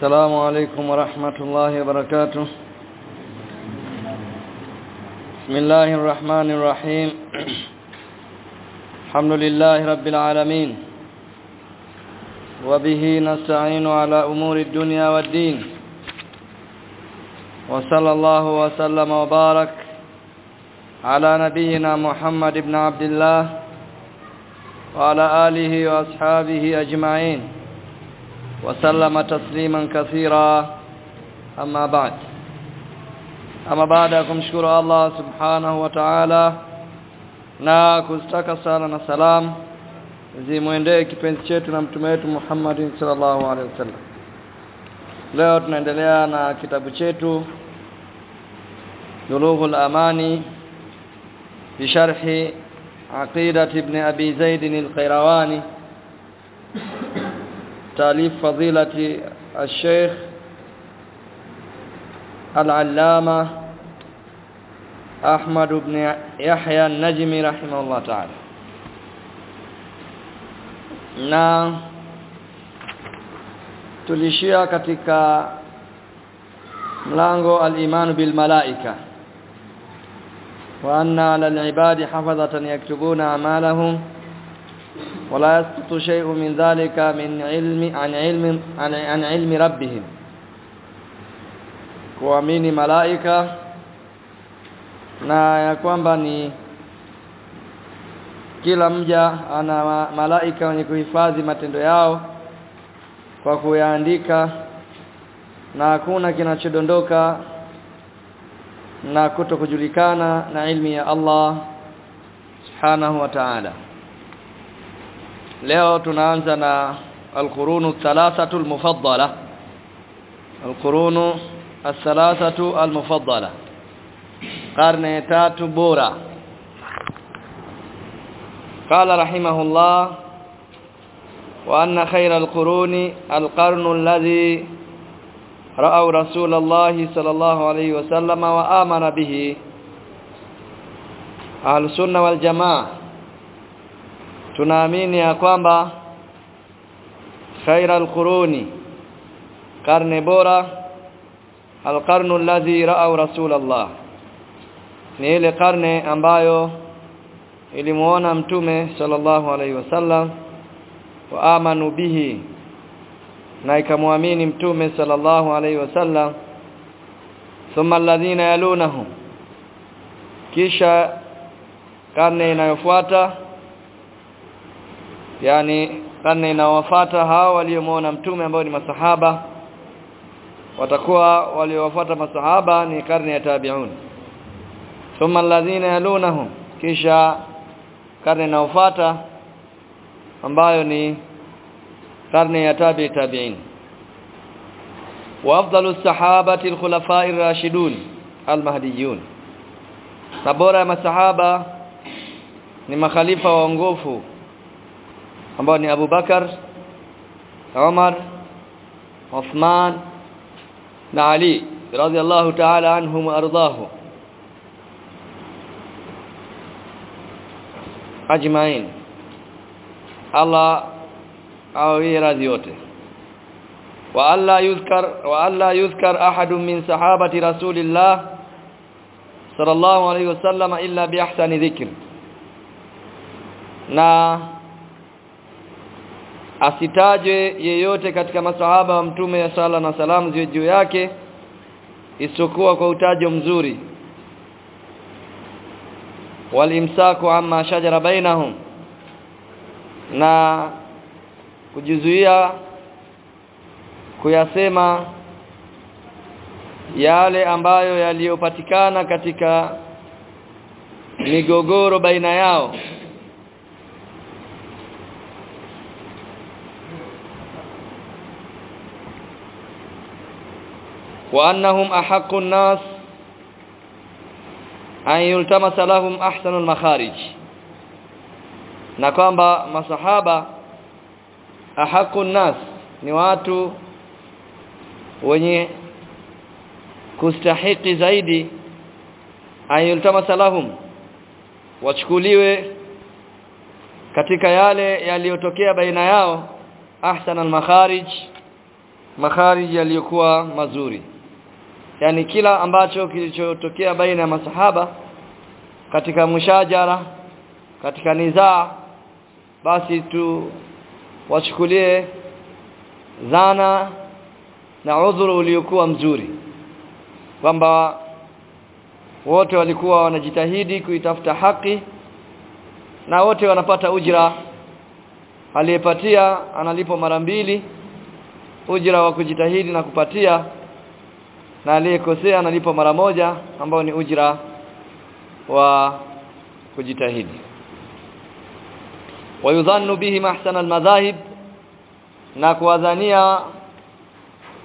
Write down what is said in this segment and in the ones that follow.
السلام عليكم ورحمة الله وبركاته. بسم الله الرحمن الرحيم. الحمد لله رب العالمين. وبه نستعين على أمور الدنيا والدين. وصلى الله وسلم وبارك على نبينا محمد بن عبد الله وعلى آله وأصحابه أجمعين. وسلم تسليما كثيرا. أما بعد. أما بعد أكم شكر الله سبحانه وتعالى. نا كستك سالنا سلام زي مويندي كيبين سيتنا متميت محمد صلى الله عليه وسلم Leo tunaendelea na kitabu chetu Duluhu al-Amani bi sharhi Aqidat القيرواني تأليف فضيلة الشيخ العلامة أحمد بن يحيى النجمي رحمه الله تعالى. tulishia katika mlango al-iman bil malaika وأن على العباد حفظة يكتبون أعمالهم ولا يسقط شيء من ذلك من علم عن علم عن, عن علم ربهم kuamini malaika na ya kwamba ni kila mja ana malaika wenye kuhifadhi matendo yao kwa kuyaandika na hakuna kinachodondoka na kuto kujulikana na ilmi ya Allah subhanahu wa ta'ala Leo tunaanza na alqurunu thalathatu almufaddala. Alqurunu الثلاثه المفضله قرن tatu bora. قال رحمه الله وان خير القرون القرن الذي رأوا رسول الله صلى الله عليه وسلم وآمن به أهل السنة والجماعة tunaamini ya kwamba khaira alquruni karne bora alqarnu alladhi ra'au rasulullah. Ni ile karne ambayo ilimuona mtume sallallahu alaihi wasallam wa amanu bihi na ikamwamini mtume sallallahu alaihi wasallam thumma alladhina yalunahum. Kisha karne inayofuata yani karne inawafata hao waliomuona mtume ambao ni masahaba. Watakuwa waliowafata masahaba ni karne ya tabi'un. Thumma alladhina yalunahum. Kisha karne inayofuata ambayo ni karne ya tabi tabi'in. Wa afdalu sahabati alkhulafa'ir rashidun almahdiyun. Na bora ya masahaba ni makhalifa waongofu ambao ni Abu Bakar Umar Uthman na Ali radhiyallahu ta'ala anhum wa ardahum ajma'in Allah awie radhi yote wa alla yuzkar wa alla yuzkar ahadun min sahabati rasulillah sallallahu alayhi wasallam illa bi ahsani dhikr na asitajwe yeyote katika masahaba wa mtume ya sala na salamu ziwe juu yake isipokuwa kwa utajo mzuri. Walimsaku amma shajara bainahum na kujizuia kuyasema yale ambayo yaliyopatikana katika migogoro baina yao wa annahum ahaqqu an-nas ay yultamasa lahum ahsanul makharij. Na kwamba masahaba ahaqqu nas ni watu wenye kustahiki zaidi ayultamasa lahum. Wachukuliwe katika yale yaliyotokea baina yao ahsan al-makharij makhariji yaliyokuwa mazuri yani kila ambacho kilichotokea baina ya masahaba katika mushajara katika nizaa basi tu wachukulie zana na udhuru uliokuwa mzuri. Kwamba wote walikuwa wanajitahidi kuitafuta haki na wote wanapata ujira. Aliyepatia analipo mara mbili ujira wa kujitahidi na kupatia na aliyekosea analipa mara moja ambao ni ujira wa kujitahidi. Wayudhannu bihi mahsana almadhahib na kuwadhania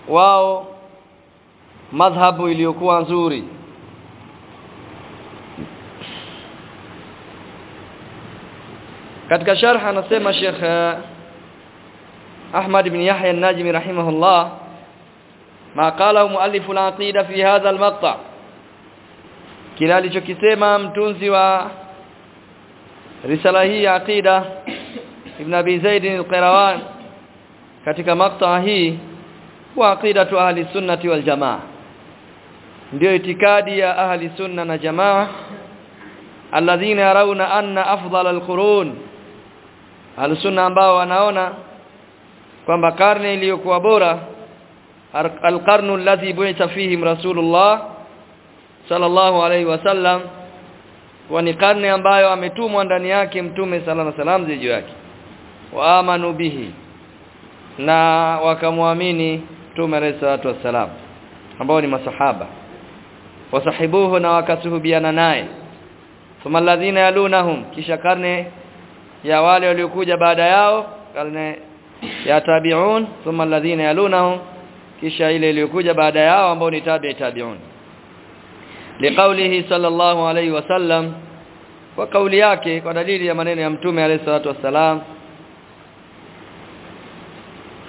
wao madhhabu iliyokuwa nzuri. Katika sharh anasema Sheikh Ahmad ibn Yahya an-Najmi rahimahullah ma قاله مؤلف al-aqida fi hadha al-maqta. Kila alichokisema mtunzi wa risala hii ya aqida ibn Abi Zaid al-Qayrawan katika makta hii wa aqidatu ahli sunnati wal jamaa. Ndio itikadi ya ahli sunna na jamaa alladhina yarawna anna afdal al-qurun. Al-sunna ambao wanaona kwamba karne iliyokuwa bora al-qarnu بعث bu'itha رسول الله sallallahu الله wasallam wa ni karne ambayo ametumwa ndani yake mtume sallallahu عليه wasallam zijo yake. Wa amanu bihi. Na wakamwamini mtume alayhi salatu wasallam ambao ni masahaba. Wasahibuhu na wakasuhubiana naye. Thumma alladhina yalunahum kisha karne ya wale waliokuja baada yao karne ya tabi'un. Thumma alladhina yalunahum kisha ile iliyokuja baada yao ambao ni tabi'i tabi'un. Liqaulihi sallallahu alayhi wasallam kwa kauli yake kwa dalili ya maneno ya mtume alayhi salatu wasalam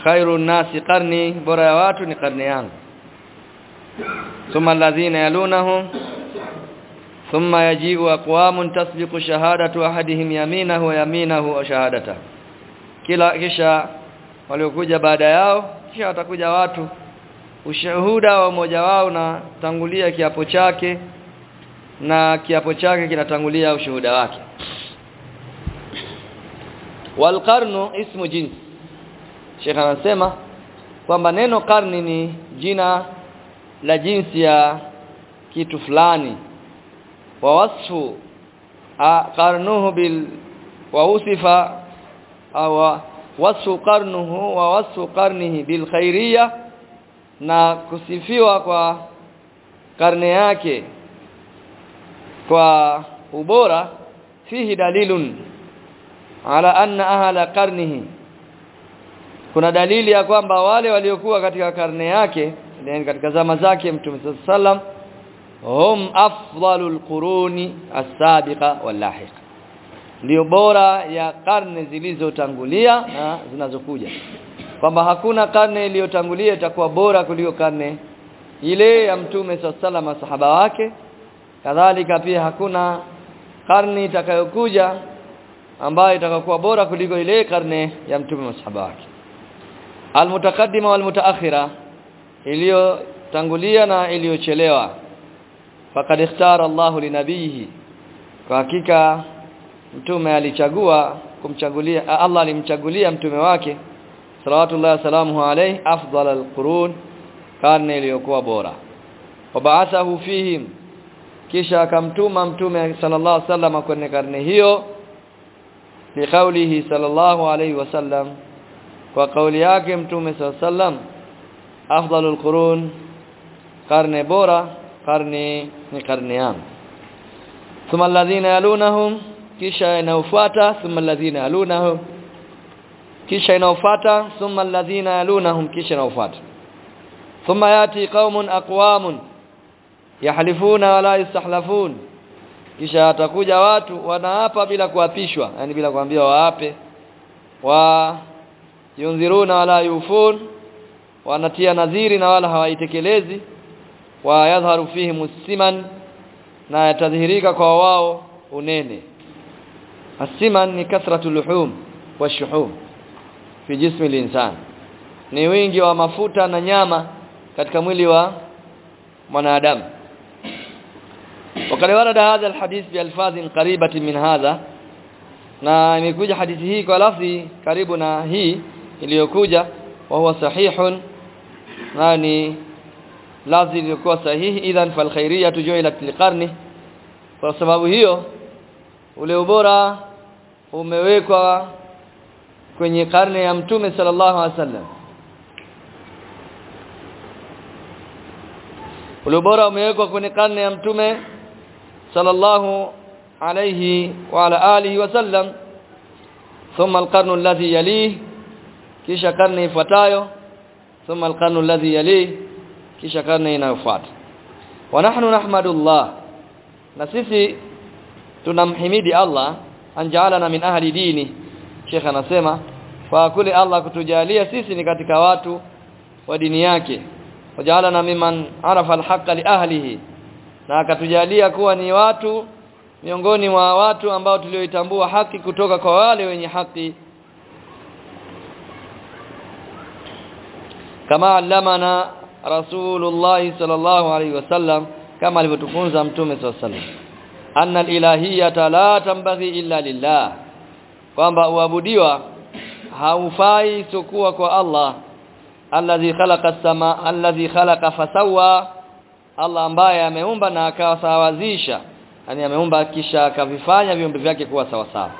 khairun nasi qarni bora ya watu ni karne yangu. Thumma alladhina yalunahum thumma yaji'u aqwamun tasbiqu shahadatu ahadihim yaminahu wa yaminahu wa shahadata kila kisha waliokuja baada yao kisha watakuja watu. Ushuhuda wa mmoja wao na tangulia kiapo chake na kiapo chake kinatangulia ushuhuda wake. Walqarnu ismu jins Sheikh anasema kwamba neno karni ni jina la jinsi ya kitu fulani. Wa wasfu qarnuhu bil wa usifa au wasfu qarnuhu wa wasfu qarnihi bil khairiyya na kusifiwa kwa karne yake kwa ubora fihi dalilun ala anna ahla qarnihi kuna dalili ya kwamba wale waliokuwa katika karne yake yani katika zama zake mtume sallam hum afdalul quruni as-sabiqa wal lahiqa ndio bora ya karne zilizotangulia na zinazokuja. Kwamba hakuna karne iliyotangulia itakuwa bora kuliko karne ile ya mtume sallallahu masahaba wake. Kadhalika pia hakuna karne itakayokuja ambayo itakayokuwa bora kuliko ile karne ya mtume masahaba wake. Almutaqaddima walmutaakhira iliyotangulia na iliyochelewa. Faqad ikhtara Allah linabiihi kwa hakika mtume alichagua kumchagulia Allah alimchagulia mtume wake salawatullah salamuhu alayhi afdal alqurun karne iliyokuwa bora. Wabaathahu fihim kisha akamtuma mtume sallallahu alaihi wasallam kwenye karne hiyo liqaulihi sallallahu alaihi wasallam. Kwa kauli yake mtume sallallahu alaihi wasallam afdalul karne bora karne ni karne yangu. Thumma alladhina yalunahum kisha inayofuata thumma alladhina yalunahum. Kisha inaofuata thumma alladhina yalunahum kisha inaofuata thumma yati qaumun aqwamun yahlifuna wala yastahlafun kisha atakuja watu wanaapa bila kuapishwa yani bila kuambiwa waape. Wa yunziruna wala yufun wanatia nadhiri na wala hawaitekelezi. Wa yadhharu fihi musiman na yatadhihirika kwa wao unene asiman ni kathratu luhum wa shuhum fi jismi linsan. Ni wingi wa mafuta na nyama katika mwili wa mwanadamu. Wakati warada hadha alhadith bi alfazin qaribatin min hadha na imekuja hadithi hii kwa lafzi karibu na hii iliyokuja wa huwa sahihun na ni lafzi iliyokuwa sahihi. Idhan falkhairiyatu ju'ilat liqarni kwa sababu hiyo ule ubora umewekwa kwenye karne ya mtume sallallahu alaihi wasallam. Ule umewekwa kwenye karne ya mtume sallallahu alayhi wa ala alihi wasallam. Thumma alqarnu alladhi yalih kisha karne ifuatayo. Thumma alqarnu alladhi yalih kisha karne inayofuata. Wa nahnu nahmadullah na sisi tunamhimidi Allah anjaalana min ahli dini. Sheikh anasema fa kule Allah kutujalia sisi ni katika watu wa dini yake. Wajaalana miman arafa alhaqa li ahlihi. Na akatujalia kuwa ni watu miongoni mwa watu ambao tulioitambua haki kutoka kwa wale wenye haki. Kama allamana rasulullah sallallahu alaihi wasallam kama alivyotufunza mtume sallallahu alaihi wasallam anna alilahiyata la tambaghi illa lillah kwamba uabudiwa haufai isipokuwa kwa Allah alladhi khalaqa as-samaa alladhi khalaqa fasawa Allah ambaye ameumba na akawasawazisha yani ameumba kisha akavifanya viumbe vyake kuwa sawa sawa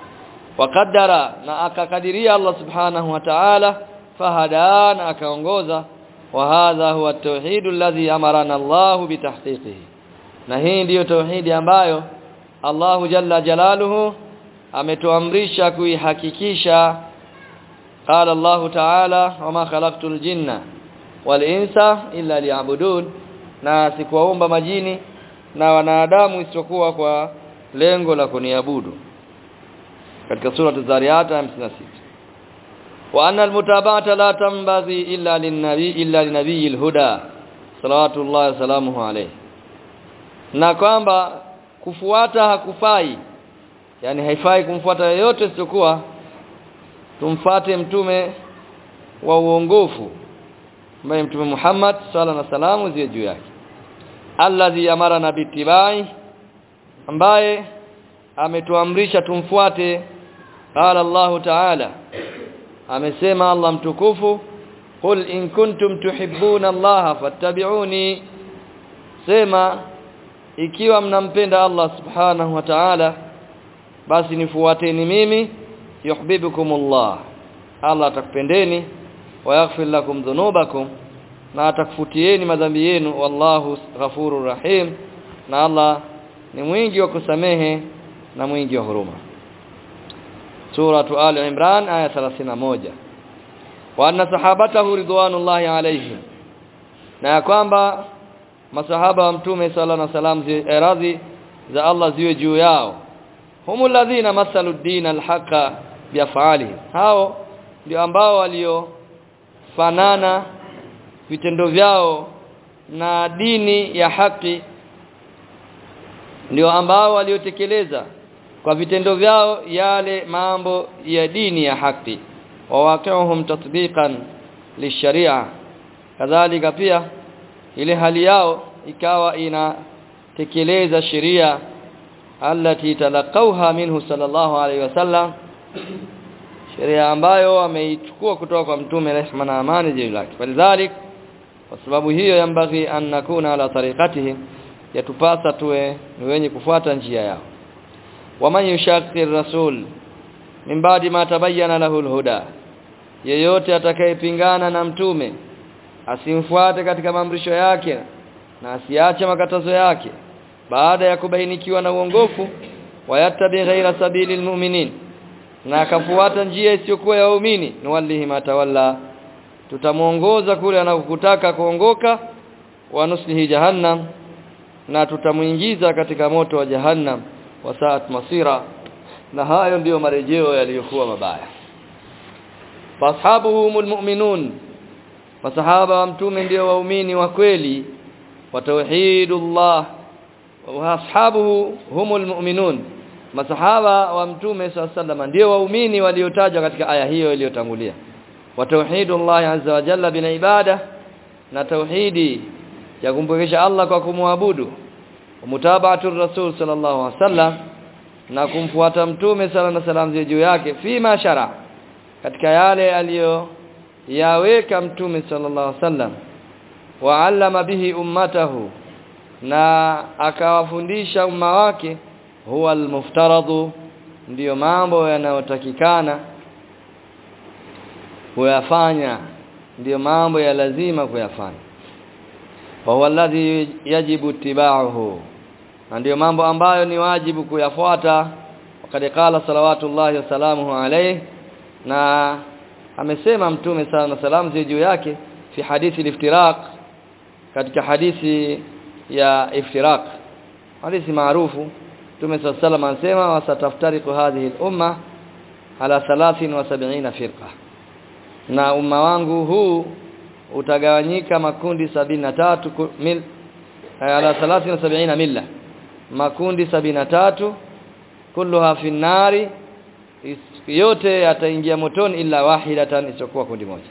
waqaddara na akakadiria Allah subhanahu wa ta'ala fahadana akaongoza wa hadha huwa at-tauhid alladhi amarana Allah bitahqiqihi na hii ndiyo tauhidi ambayo Allah jalla jalaluhu ametuamrisha kuihakikisha. Qala Allahu ta'ala wama khalaqtul jinna wal insa illa liya'budun. Na sikuwaumba majini na wanadamu isipokuwa kwa lengo la kuniabudu. Katika sura az-zariyat 56 wa anna al-mutaba'ata la tanbaghi illa lin-nabi illa linabiyil huda. Salawatullahi wa salamuhu alayhi. Na kwamba kufuata hakufai. Yani haifai kumfuata yeyote isipokuwa tumfate mtume wa uongofu ambaye mtume Muhammad sala na salamu ziwe juu yake. Alladhi amara amarana bitibai ambaye ametuamrisha tumfuate. Qala Allah ta'ala amesema Allah mtukufu qul in kuntum tuhibbuna Allah fattabi'uni. Sema ikiwa mnampenda Allah subhanahu wa ta'ala basi nifuateni mimi yuhibbukumullah Allah allah atakupendeni wa yaghfir lakum dhunubakum na atakufutieni madhambi yenu wallahu ghafurur rahim na Allah ni mwingi wa kusamehe na mwingi wa huruma. Suratu ali imran aya 31 wa anna sahabatahu ridwanullahi alayhim na kwamba masahaba wa mtume sala na salam radhi za Allah ziwe juu yao. Humul ladhina masalu dina alhaqa al-haqa biafali hao ndio ambao waliofanana vitendo vyao na dini ya haki. Ndio ambao waliotekeleza kwa vitendo vyao yale mambo ya dini ya haki. Wa waqi'uhum tatbiqan lisharia kadhalika pia ile hali yao ikawa inatekeleza sheria allati talaqawha minhu sallallahu alaihi wasallam sheria ambayo ameichukua kutoka kwa mtume rehma na amani juu yake. Falidhalik kwa sababu hiyo yambaghi an nakuna ala tariqatihi yatupasa tuwe ni wenye kufuata njia yao. Waman yushaqir rasul min ba'di ma tabayyana lahu alhuda yeyote atakayepingana na mtume asimfuate katika maamrisho yake na asiache makatazo yake. Baada ya kubainikiwa na uongofu wayatabi ghaira sabili mu'minin na akafuata njia isiyokuwa ya waumini nuwallihi matawalla tutamuongoza kule anakutaka kuongoka wa nuslihi jahannam na tutamuingiza katika moto wa jahannam wa saat masira. Na hayo ndiyo marejeo yaliyokuwa mabaya. Fashabuhumul mu'minun masahaba wa mtume ndio waumini wa kweli wa tauhidullah wa ashabuhu humul mu'minun. Masahaba wa mtume sallallahu ndio waumini waliotajwa katika aya hiyo iliyotangulia. Wa tauhidullah azza wa jalla bina ibada na tauhidi ya kumpokesha Allah kwa kumwabudu. Mutaba'atu rasul sallallahu alaihi wasallam na kumfuata mtume sallallahu alaihi wasallam juu yake fima shara katika yale aliyo yaweka mtume sallallahu alaihi wasallam wa allama bihi ummatahu na akawafundisha umma wake huwa almuftaradu ndiyo mambo yanayotakikana kuyafanya ndiyo mambo ya lazima kuyafanya. Wa huwa alladhi yajibu tibauhu na ndiyo mambo ambayo ni wajibu kuyafuata. Wakati qala salawatullahi wasalamuhu alayhi na amesema mtume sana salamu zi juu yake fi hadithi liftiraq katika hadithi ya iftiraq. Hadithi maarufu. Mtume sallallahu alayhi anasema wasataftariqu hadhihi al-umma ala 73 firqa. Na umma wangu huu utagawanyika makundi 73 mil eh, ala 73 milla. Makundi 73 kulluha fi nari yote yataingia motoni illa wahidatan isiyokuwa kundi moja.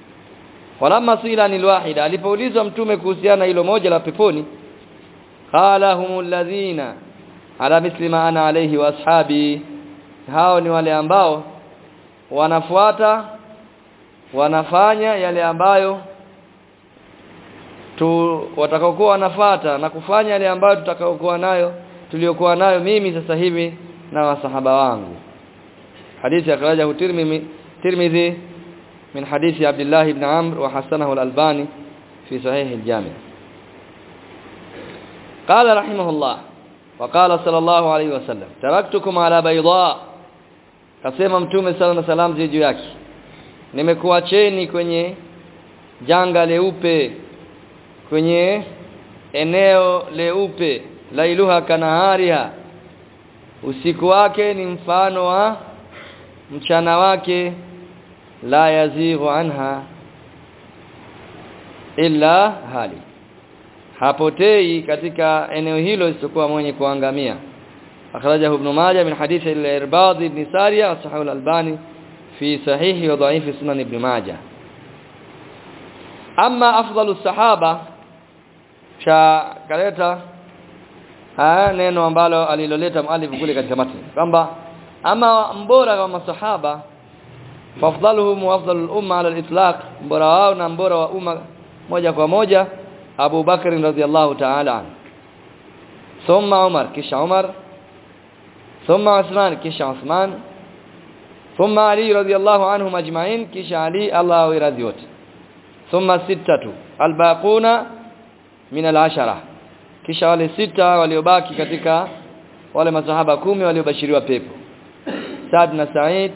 Falamma sila ni wahida alipoulizwa mtume kuhusiana hilo moja la peponi qala humul ladhina ala misli ma ana alayhi wa ashabi hao ni wale ambao wanafuata wanafanya yale ambayo tu watakaokuwa wanafata na kufanya yale ambayo tutakaokuwa nayo tuliokuwa nayo mimi sasa hivi na wasahaba wangu hadithi akhrajahu tirmidhi tirmidhi min hadithi abdullah ibn amr wa hasanahu al-albani fi sahih al-jami' قال رحمه الله وقال صلى الله عليه وسلم تركتكم على بيضاء kasema mtume sala na salam juu yake nimekuacheni kwenye janga leupe kwenye eneo leupe lailuha kanahariha usiku wake ni mfano wa mchana wake la yazighu anha illa hali. Hapotei katika eneo hilo isipokuwa mwenye kuangamia. Akhrajahu ibn majah min hadith al-irbad ibn sariya sahih al-albani fi sahih wa dha'if sunan ibn majah. Amma afdalu sahaba cha kaleta neno ambalo aliloleta muallif kule katika matni. Kwamba ama mbora wa masahaba fafdaluhum wa afdalul umma ala al-itlaq mbora wao na mbora wa umma moja kwa moja Abu Bakr radhiyallahu ta'ala thumma Umar kisha Umar. Thumma Uthman kisha Uthman. Thumma Ali radhiyallahu anhum ajma'in kisha Ali Allah radhi wote thumma sittatu albaquna min al-ashara. Kisha wale sita waliobaki katika wale masahaba kumi waliobashiriwa pepo Saad na Said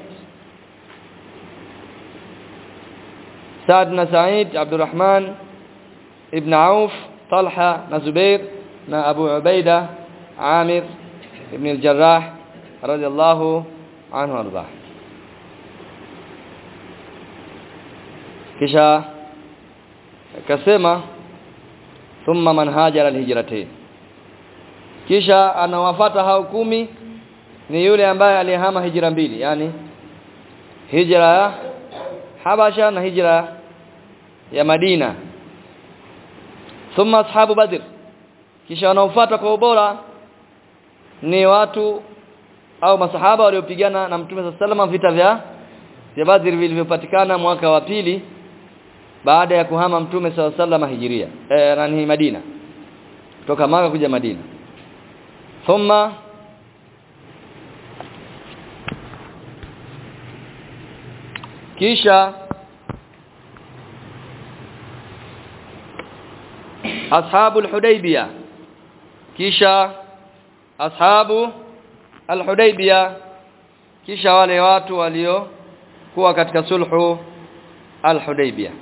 Saad na Said Abdurrahman ibn Auf Talha na Zubair na Abu Ubaida Amir ibn al-Jarrah radiyallahu anhu arda kisha akasema thumma man hajara alhijratain kisha anawafata hao kumi ni yule ambaye alihama hijra mbili yani hijra ya Habasha na hijra ya Madina. Thumma ashabu badr. Kisha wanaofuata kwa ubora ni watu au masahaba waliopigana na Mtume sallallahu vita vya vya Badr vilivyopatikana mwaka wa pili baada ya kuhama Mtume sallallahu hijiria eh nani Madina. Kutoka Maka kuja Madina. Thumma kisha ashabu al-Hudaybiyah kisha ashabu al-Hudaybiyah. Kisha wale watu walio kuwa katika sulhu al-Hudaybiyah.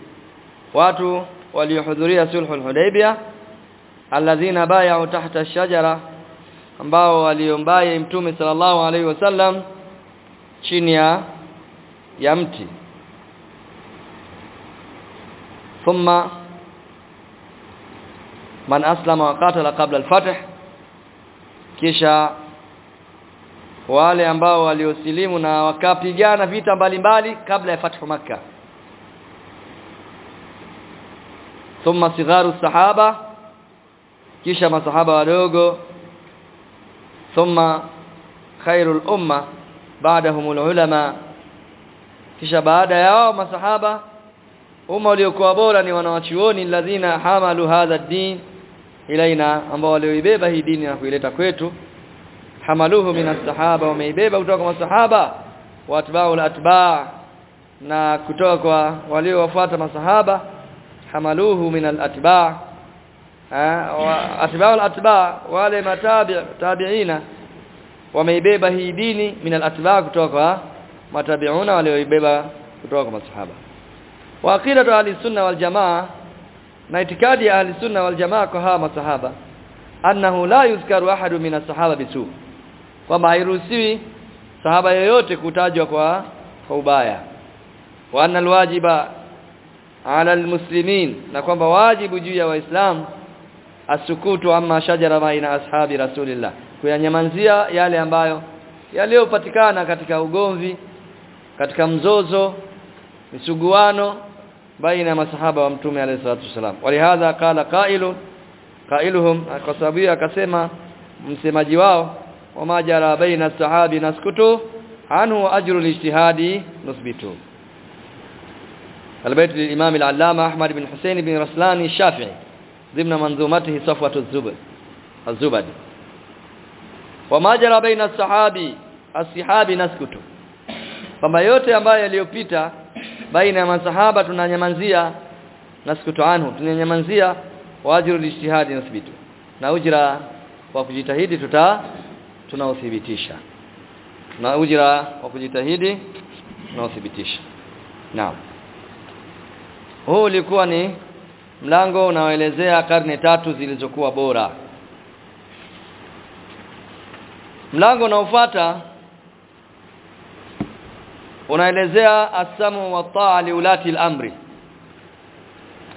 Watu waliohudhuria sulhu al-Hudaybiyah alladhina bay'u tahta ash-shajara ambao waliombaye mtume sallallahu alaihi wasallam chini ya ya mti man aslama wa qatala qabla al-fath kisha wale ambao waliosilimu na wakapigana vita mbalimbali kabla ya fathu makka. Thumma sigharu sahaba kisha masahaba wadogo. Thumma khairul umma ba'dahum ulama kisha baada yao masahaba umma waliokuwa bora ni wanawachuoni alladhina hamalu hadha ad-din ilaina ambao walioibeba hii dini na kuileta kwetu. Hamaluhu min as-sahaba wameibeba kutoka kwa masahaba wa atba'u al-atba' na kutoka kwa waliowafuata masahaba. Hamaluhu min al-atba' atba'u al-atba' wale matabi' tabi'ina wameibeba hii dini min al-atba' kutoka kwa matabi'una walioibeba kutoka kwa masahaba wa aqidatu ahli sunna wal jamaa na itikadi ya ahli sunna wal jamaa kwa hawa masahaba annahu la yuzkaru ahadu min as-sahaba bisu kwamba hairuhusiwi sahaba yoyote kutajwa kwa kwa ubaya. Wa anna alwajiba ala almuslimin na kwamba wajibu juu ya waislamu asukutu amma shajara baina ashabi rasulillah kuyanyamanzia yale ambayo yaliyopatikana katika ugomvi katika mzozo misuguano baina ya masahaba wa mtume alayhi salatu wasalam walihadha qala qailun qailuhum kwa sababu akasema msemaji wao wama jara baina sahabi naskutu anhu ajru lijtihadi nusbitu البيت للإمام العلامة أحمد بن حسين بن رسلان الشافعي ضمن منظومته صفوة الزبد الزبد وما جرى بين الصحابي الصحابي نسكت kwamba yote ambayo yaliyopita baina ya masahaba tunanyamanzia naskutu anhu tunanyamanzia wajiru lijtihadi nasbitu na ujira wa kujitahidi tuta tunaothibitisha. Na ujira wa kujitahidi tunaothibitisha. Naam. Huu ulikuwa ni mlango unaoelezea karne tatu zilizokuwa bora. Mlango unaofuata unaelezea asamu wa taa liulati al-amri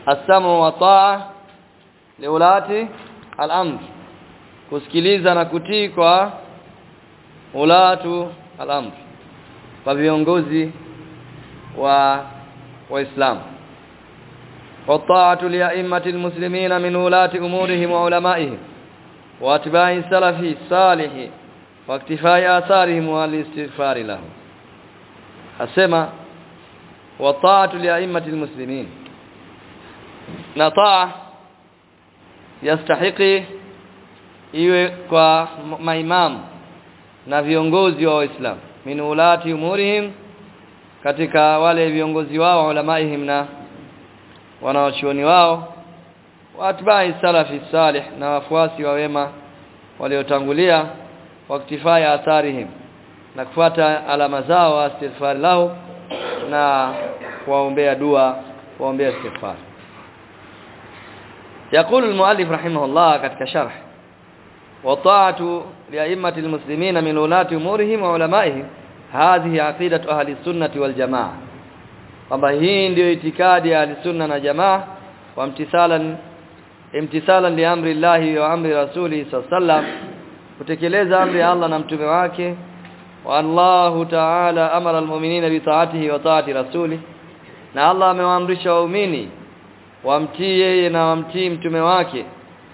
asamu wa taa liulati al-amri kusikiliza na kutii kwa ulatu al-amri kwa viongozi wa waislamu والطاعه لائمه المسلمين من ولاة امورهم وعلمائهم واتباع السلف الصالح واكتفاء اثارهم والاستغفار لهم asema wa ta'atu li a'immatil muslimin. Na taa yastahiqi iwe kwa maimamu na viongozi wa waislamu min ulati umurihim katika wale viongozi wao ulamaihim na wanawachuoni wao watbai salafi salih na wafuasi wa wema waliotangulia waktifaya atharihim na kufuata alama zao wa istighfar lao na kuwaombea dua kuwaombea istighfar يقول المؤلف رحمه الله katika sharh وطاعه لائمه المسلمين من ولاة امورهم وعلمائهم هذه عقيده اهل السنه والجماعه kwamba hii ndio itikadi ya sunna na jamaa wa imtisalan imtisalan li amri Allah wa amri rasuli sallam kutekeleza amri ya Allah na mtume wake wa تعالى ta'ala amara بطاعته وطاعه رسوله na Allah amewaamrisha waumini wamtii yeye na wamtii mtume wake.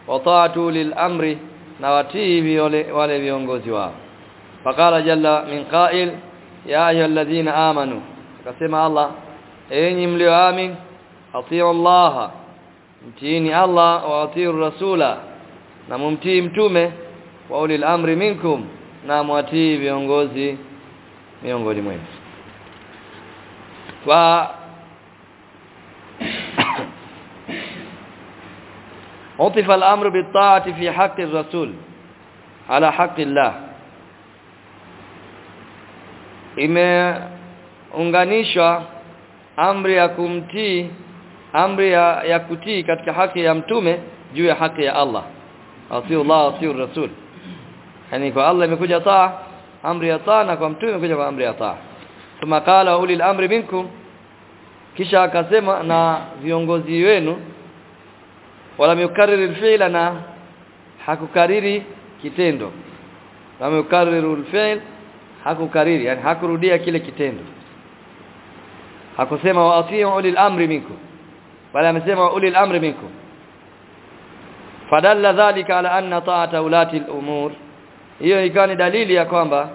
Wataatu lil amri na watii wale viongozi wao. Faqala jalla min qa'il ya ayyuhalladhina amanu. Akasema Allah enyi mlioamini atiu Allah mtiini Allah wa atiu rasula. Na mumtii mtume wa ulil amri minkum na mwatii viongozi miongoni mwenu wa عطف الامر بالطاعه في حق الرسول على حق الله imeunganishwa amri ya kumtii amri ya, ya kutii katika haki ya mtume juu ya haki ya Allah atiu Allah atiu rasul yani kwa Allah imekuja taa amri ya taa na kwa mtume imekuja kwa amri ya taa. Kama kala ulil amri minkum kisha akasema na viongozi wenu wala mukarriru alfi'la na hakukariri kitendo. Wala yukarriru alfi'l hakukariri yani hakurudia kile kitendo. Hakusema wa atiu ulil amri minkum bali amesema ulil amri minkum. Fadalla dhalika ala anna ta'ata ulati al-umur hiyo ikawa ni dalili ya kwamba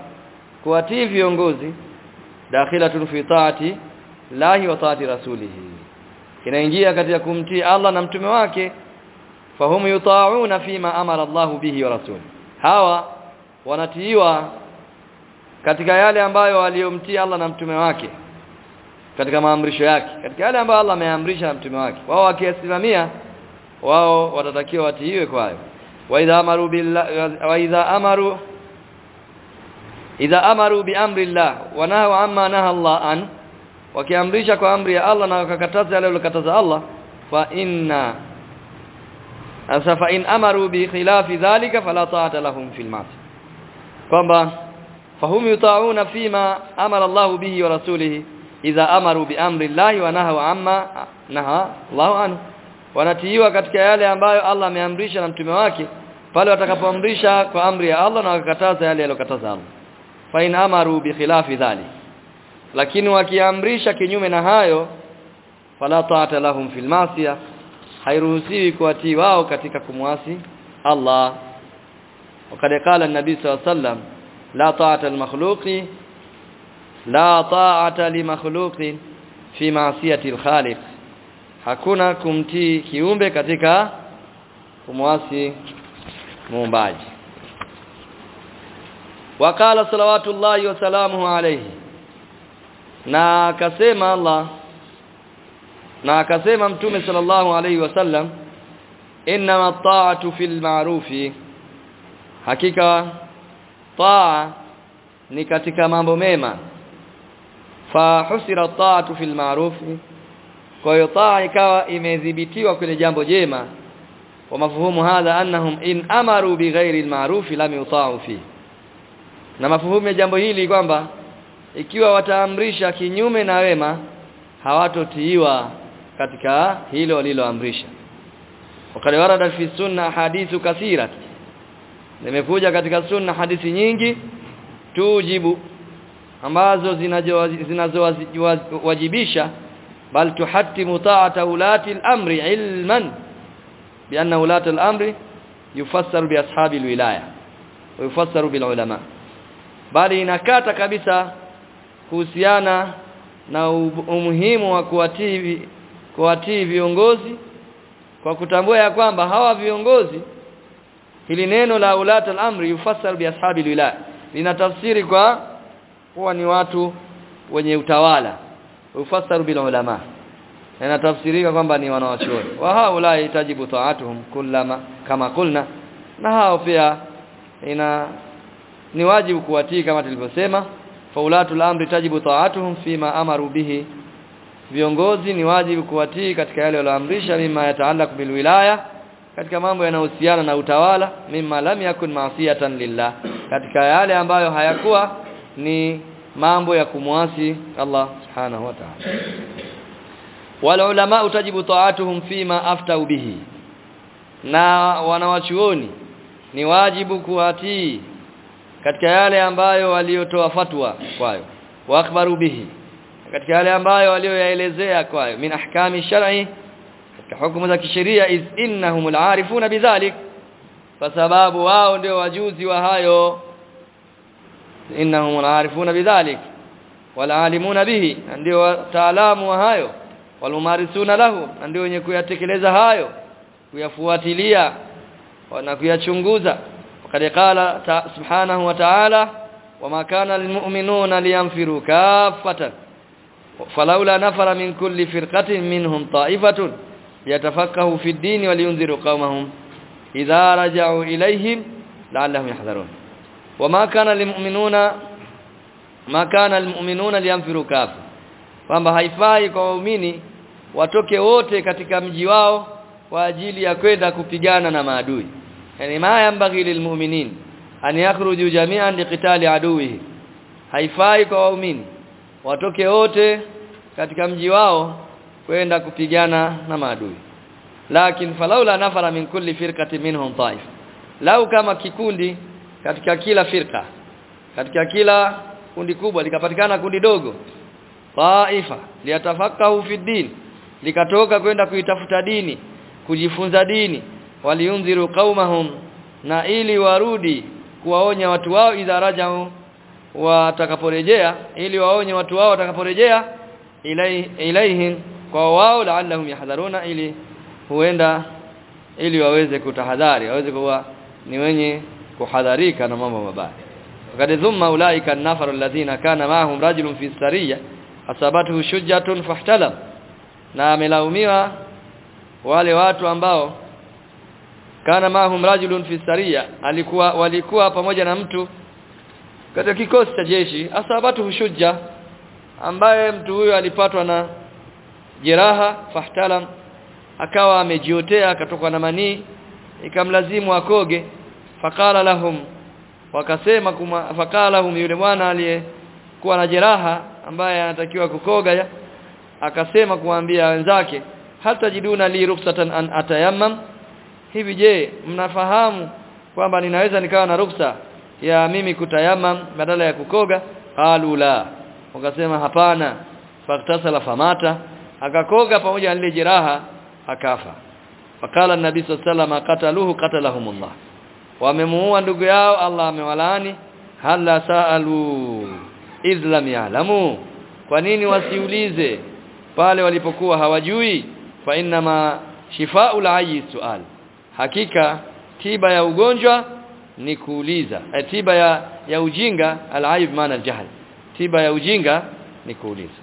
kuwatii viongozi dakhilatun fi ta'ati lahi wa ta'ati rasulihi. Inaingia katika kumtii Allah na mtume wake fahum yuta'una fima amara Allahu bihi wa rasuli. Hawa wanatiiwa katika yale ambayo waliomtii Allah na mtume wake katika maamrisho yake katika yale ambayo Allah ameamrisha na mtume wake. Wao wakiasimamia wao watatakiwa watiiwe kwayo wa idha amaru billahi wa idha amaru bi amri Allah wa nahaw amma naha Allah an wakiamrisha kwa amri ya Allah na wakakataza yale aliyokataza Allah fa inna asa fa in amaru bi khilafi dhalika fala ta'ata lahum fil ma'asi kwamba fahum yuta'una fima amara Allah bihi wa rasulihi idha amaru bi amri Allah wa nahaw amma naha Allah anhu wanatiiwa katika yale ambayo Allah ameamrisha na mtume wake pale watakapoamrisha kwa amri ya Allah na wakakataza yale aliyokataza Allah fa in amaru bi khilafi dhalik lakini wakiamrisha kinyume na hayo fala ta'ata lahum fil ma'siyah hairuhusiwi kuwatii wao katika kumwasi Allah وقد قال النبي صلى الله عليه وسلم لا طاعه المخلوق لا طاعه لمخلوق في معصيه الخالق hakuna kumtii kiumbe katika kumwasi muumbaji. Wakala salawatullahi wa salamuhu alayhi. Na akasema Allah na akasema mtume sallallahu alayhi wasallam inna ta'atu fil ma'rufi. Hakika taa ni katika mambo mema. Fa husira ta'atu fil ma'rufi kwa hiyo taa ikawa imedhibitiwa kwenye jambo jema. Wa mafuhumu hadha annahum in amaru bighairi almaruf lam yuta'u fi. Na mafuhumu ya jambo hili kwamba ikiwa wataamrisha kinyume na wema hawatotiiwa katika hilo waliloamrisha. Wakati warada fi sunna hadithu kathira nimekuja katika sunna hadithi nyingi tujibu ambazo zinazowajibisha bal tuhattimu ta'ata ulati al-amri ilman. Bianna ulati al-amri yufassaru bi ashabi al-wilaya wa yufassaru bil ulama. Bali inakata kabisa kuhusiana na umuhimu wa kuwatii kuwatii viongozi kwa kutambua ya kwamba hawa viongozi hili neno la ulati al-amri yufassaru bi ashabi al-wilaya linatafsiri kwa kuwa ni watu wenye utawala ufassaru bil ulama. Inatafsirika kwamba ni wanawachuoni. Wa haula yatajibu ta'atuhum kullama kama kulna. Na hao pia ina ni wajibu kuwatii kama tulivyosema. Faulatul amri tajibu ta'atuhum fima amaru bihi. Viongozi ni wajibu kuwatii katika yale walioamrisha mima bil wilaya katika mambo yanayohusiana na utawala mima lam yakun ma'siyatan lillah katika yale ambayo hayakuwa ni mambo ya kumwasi Allah subhanahu wa ta'ala. Wal ulama utajibu ta'atuhum fima aftau bihi. Na wanawachuoni ni wajibu kuatii katika yale ambayo waliotoa fatwa kwayo. Wa akhbaru bihi katika yale ambayo walioyaelezea kwayo. Min ahkami shar'i katika hukumu za kisheria iz innahum arifuna bidhalik kwa sababu wao ndio wajuzi wa hayo. Innahum arifuna bidhalik walalimuna bihi ndio wataalamu wa hayo walumarisuna lahu ndio wenye kuyatekeleza hayo kuyafuatilia na kuyachunguza. Wakati qala subhanahu wa ta'ala wama kana lilmu'minuna liyanfiru kaffatan. Falawla nafara min kulli firqatin minhum ta'ifatun yatafaqahu fi ad-din wa liyunziru qaumahum idha raja'u ilayhim la'allahum yahdharun wama kana almu'minuna liyanfiru kafa kwamba haifai kwa waumini watoke wote katika mji wao kwa ajili ya kwenda kupigana na maadui. Yani ma yambaghi lilmu'minin an yakhruju jami'an liqitali aduwihi. Haifai kwa waumini watoke wote katika mji wao kwenda kupigana na maadui. Lakin falaula nafara min kulli firqati minhum ta'if. Lau kama kikundi katika kila firqa katika kila kundi kubwa likapatikana kundi dogo. Taifa liyatafakahu fi din likatoka kwenda kuitafuta dini kujifunza dini. Waliunziru qaumahum na ili warudi kuwaonya watu wao idha rajau watakaporejea ili waonye watu wao watakaporejea ilaihim kwa wao la'allahum yahdharuna ili huenda ili waweze kutahadhari waweze kuwa ni wenye kuhadharika na mambo mabaya wakati thumma ulaika an-nafar alladhina kana ma'ahum rajulun fi sariya asabathu shujjatun fahtalam. Na amelaumiwa wale watu ambao kana mahum rajulun fi sariya alikuwa walikuwa pamoja na mtu katika kikosi cha jeshi asabatu shujja ambaye mtu huyo alipatwa na jeraha fahtalam akawa amejiotea akatokwa na manii ikamlazimu akoge. Faqala lahum wakasema kuma fakala hum yule bwana aliyekuwa na jeraha ambaye anatakiwa kukoga akasema kuambia wenzake hata jiduna li ruksatan an atayammam? Hivi je mnafahamu kwamba ninaweza nikawa na ruksa ya mimi kutayamam badala ya kukoga? Qalu la. Wakasema hapana. Faktasala famata. Akakoga pamoja na lile jeraha akafa. Fakala nabii sallallahu alaihi wasallam qataluhu qatalahumullah wamemuua ndugu yao Allah amewalaani hala saalu idh lam ya'lamu kwa nini wasiulize pale walipokuwa hawajui fa inma shifaa'ul ayyi su'al hakika tiba ya ugonjwa ni kuuliza e, tiba ya ya ujinga al-aib maana al-jahl tiba ya ujinga ni kuuliza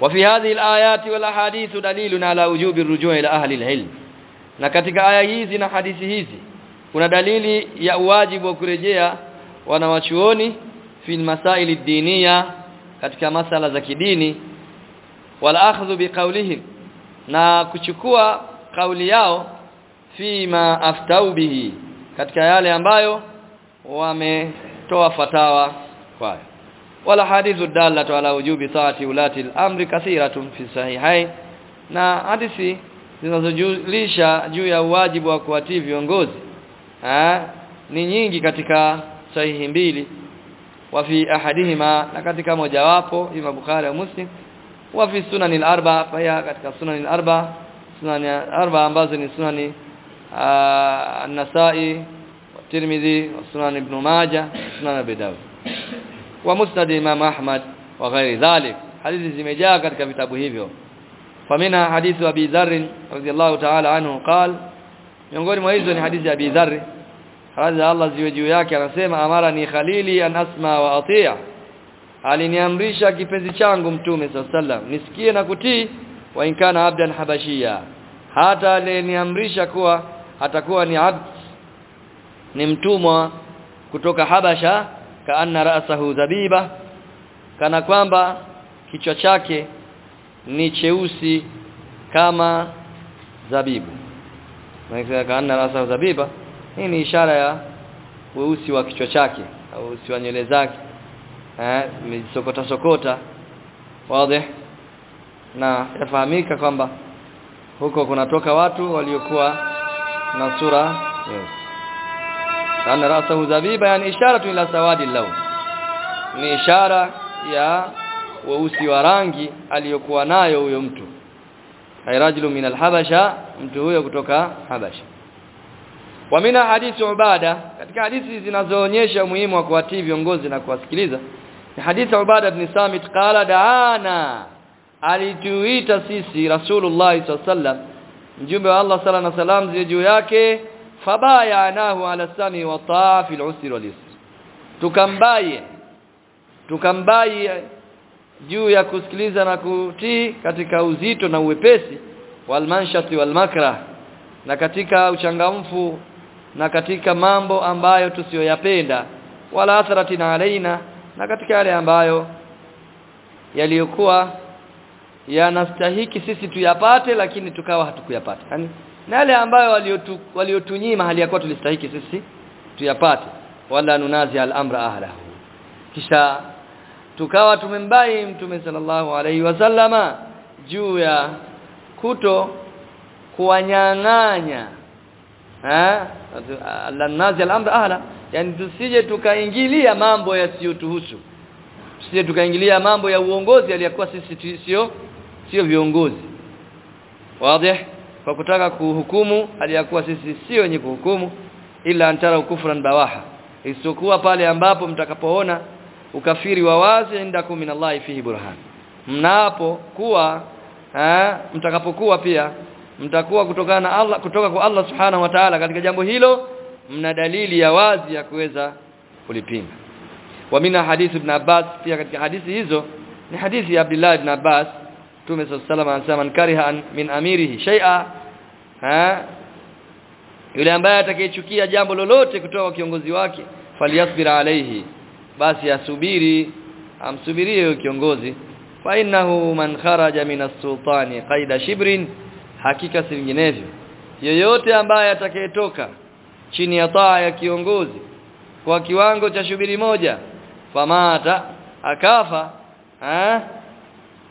وفي هذه الآيات والأحاديث دليل على وجوب الرجوع إلى أهل العلم na katika aya hizi na hadithi hizi kuna dalili ya uwajibu wa kurejea wanawachuoni fi masaili diniya katika masala za kidini. Wal akhdhu biqaulihim na kuchukua kauli yao fima aftau bihi katika yale ambayo wametoa fatawa kwayo. Wala hadithu dalla ala wujubi taati ulati al-amri kathiratun fi sahihain na hadithi zinazojulisha juu ya wajibu wa kuwatii viongozi ni nyingi katika sahihi mbili. Wa fi ahadihima na katika mojawapo ima Bukhari au Muslim. Wa fi sunanil arba pia katika sunanil arba sunanil arba ambazo ni sunani an-Nasa'i Tirmidhi Sunan Ibn Majah Sunan Abi Dawud. Wa Musnad Imam Ahmad wa ghairi dhalik. Hadithi zimejaa katika vitabu hivyo famina hadithu Abi Dharr radhiyallahu ta'ala anhu qal miongoni mwa hizo ni hadithi ya Abi Dharr. Radhi Allah ziwe juu yake anasema amara ni khalili an asma wa atia. Aliniamrisha kipenzi changu mtume sallam nisikie na kutii wa inkana abdan habashia hata aliniamrisha kuwa atakuwa ni abd ni mtumwa kutoka Habasha kaanna ra'sahu zabiba kana kwamba kichwa chake ni cheusi kama zabibu. Maana kana rasa zabiba hii ni ishara ya weusi wa kichwa chake au weusi wa nywele zake. Eh imesokota sokota wazi. Na yafahamika kwamba huko kunatoka watu waliokuwa na sura yes. kana rasa zabiba yani ishara ila sawadi lawn ni ishara ya weusi wa rangi aliyokuwa nayo huyo mtu. Hayrajulu min alhabasha mtu huyo kutoka habasha. Wa mina hadithi ubada katika hadithi zinazoonyesha umuhimu wa kuwatii viongozi na kuwasikiliza ni hadithi ubada ibn samit qala daana alituita sisi rasulullah sallallahu mjumbe wa Allah sala na salam zile juu yake fabayanahu ala sami wa taa fil usri wal yusr tukambaye tukambaye juu ya kusikiliza na kutii katika uzito na uwepesi wal manshati wal makrah na katika uchangamfu na katika mambo ambayo tusiyoyapenda wala atharatina alaina na katika yale ambayo yaliyokuwa yanastahiki sisi tuyapate lakini tukawa hatukuyapata yani na yale ambayo waliotu, waliotunyima hali yakuwa tulistahiki sisi tuyapate. Wala nunazi al-amra ahlahu. Kisha tukawa tumembai mtume sallallahu alaihi wasallama juu ya kuto kuwanyang'anya nazi al-amra ahla. Yani tusije tukaingilia mambo yasiyotuhusu. Tusije tukaingilia mambo ya uongozi aliyakuwa sisi sio sio viongozi. Wazi? Kwa kutaka kuhukumu aliyakuwa sisi sio wenye kuhukumu ila antara kufran bawaha. Isikuwa pale ambapo mtakapoona ukafiri wa wazi indakum minallahi fihi burhan. Mnapo kuwa mtakapokuwa pia mtakuwa kutokana na Allah kutoka kwa Allah subhanahu wa ta'ala. Katika jambo hilo mna dalili ya wazi ya kuweza kulipinga. Wa mina hadithi ibn Abbas pia katika hadithi hizo ni hadithi ya Abdullah ibn Abbas Mtume sallallahu alayhi wasallam kariha min amirihi shay'a ha yule ambaye atakayechukia jambo lolote kutoka kwa kiongozi wake falyasbir alayhi basi asubiri amsubirie huyo kiongozi. Fa innahu man kharaja min as-sultani qaida shibrin hakika si vinginevyo. Yeyote ambaye atakayetoka chini ya taa ya kiongozi kwa kiwango cha shubiri moja famata akafa ha?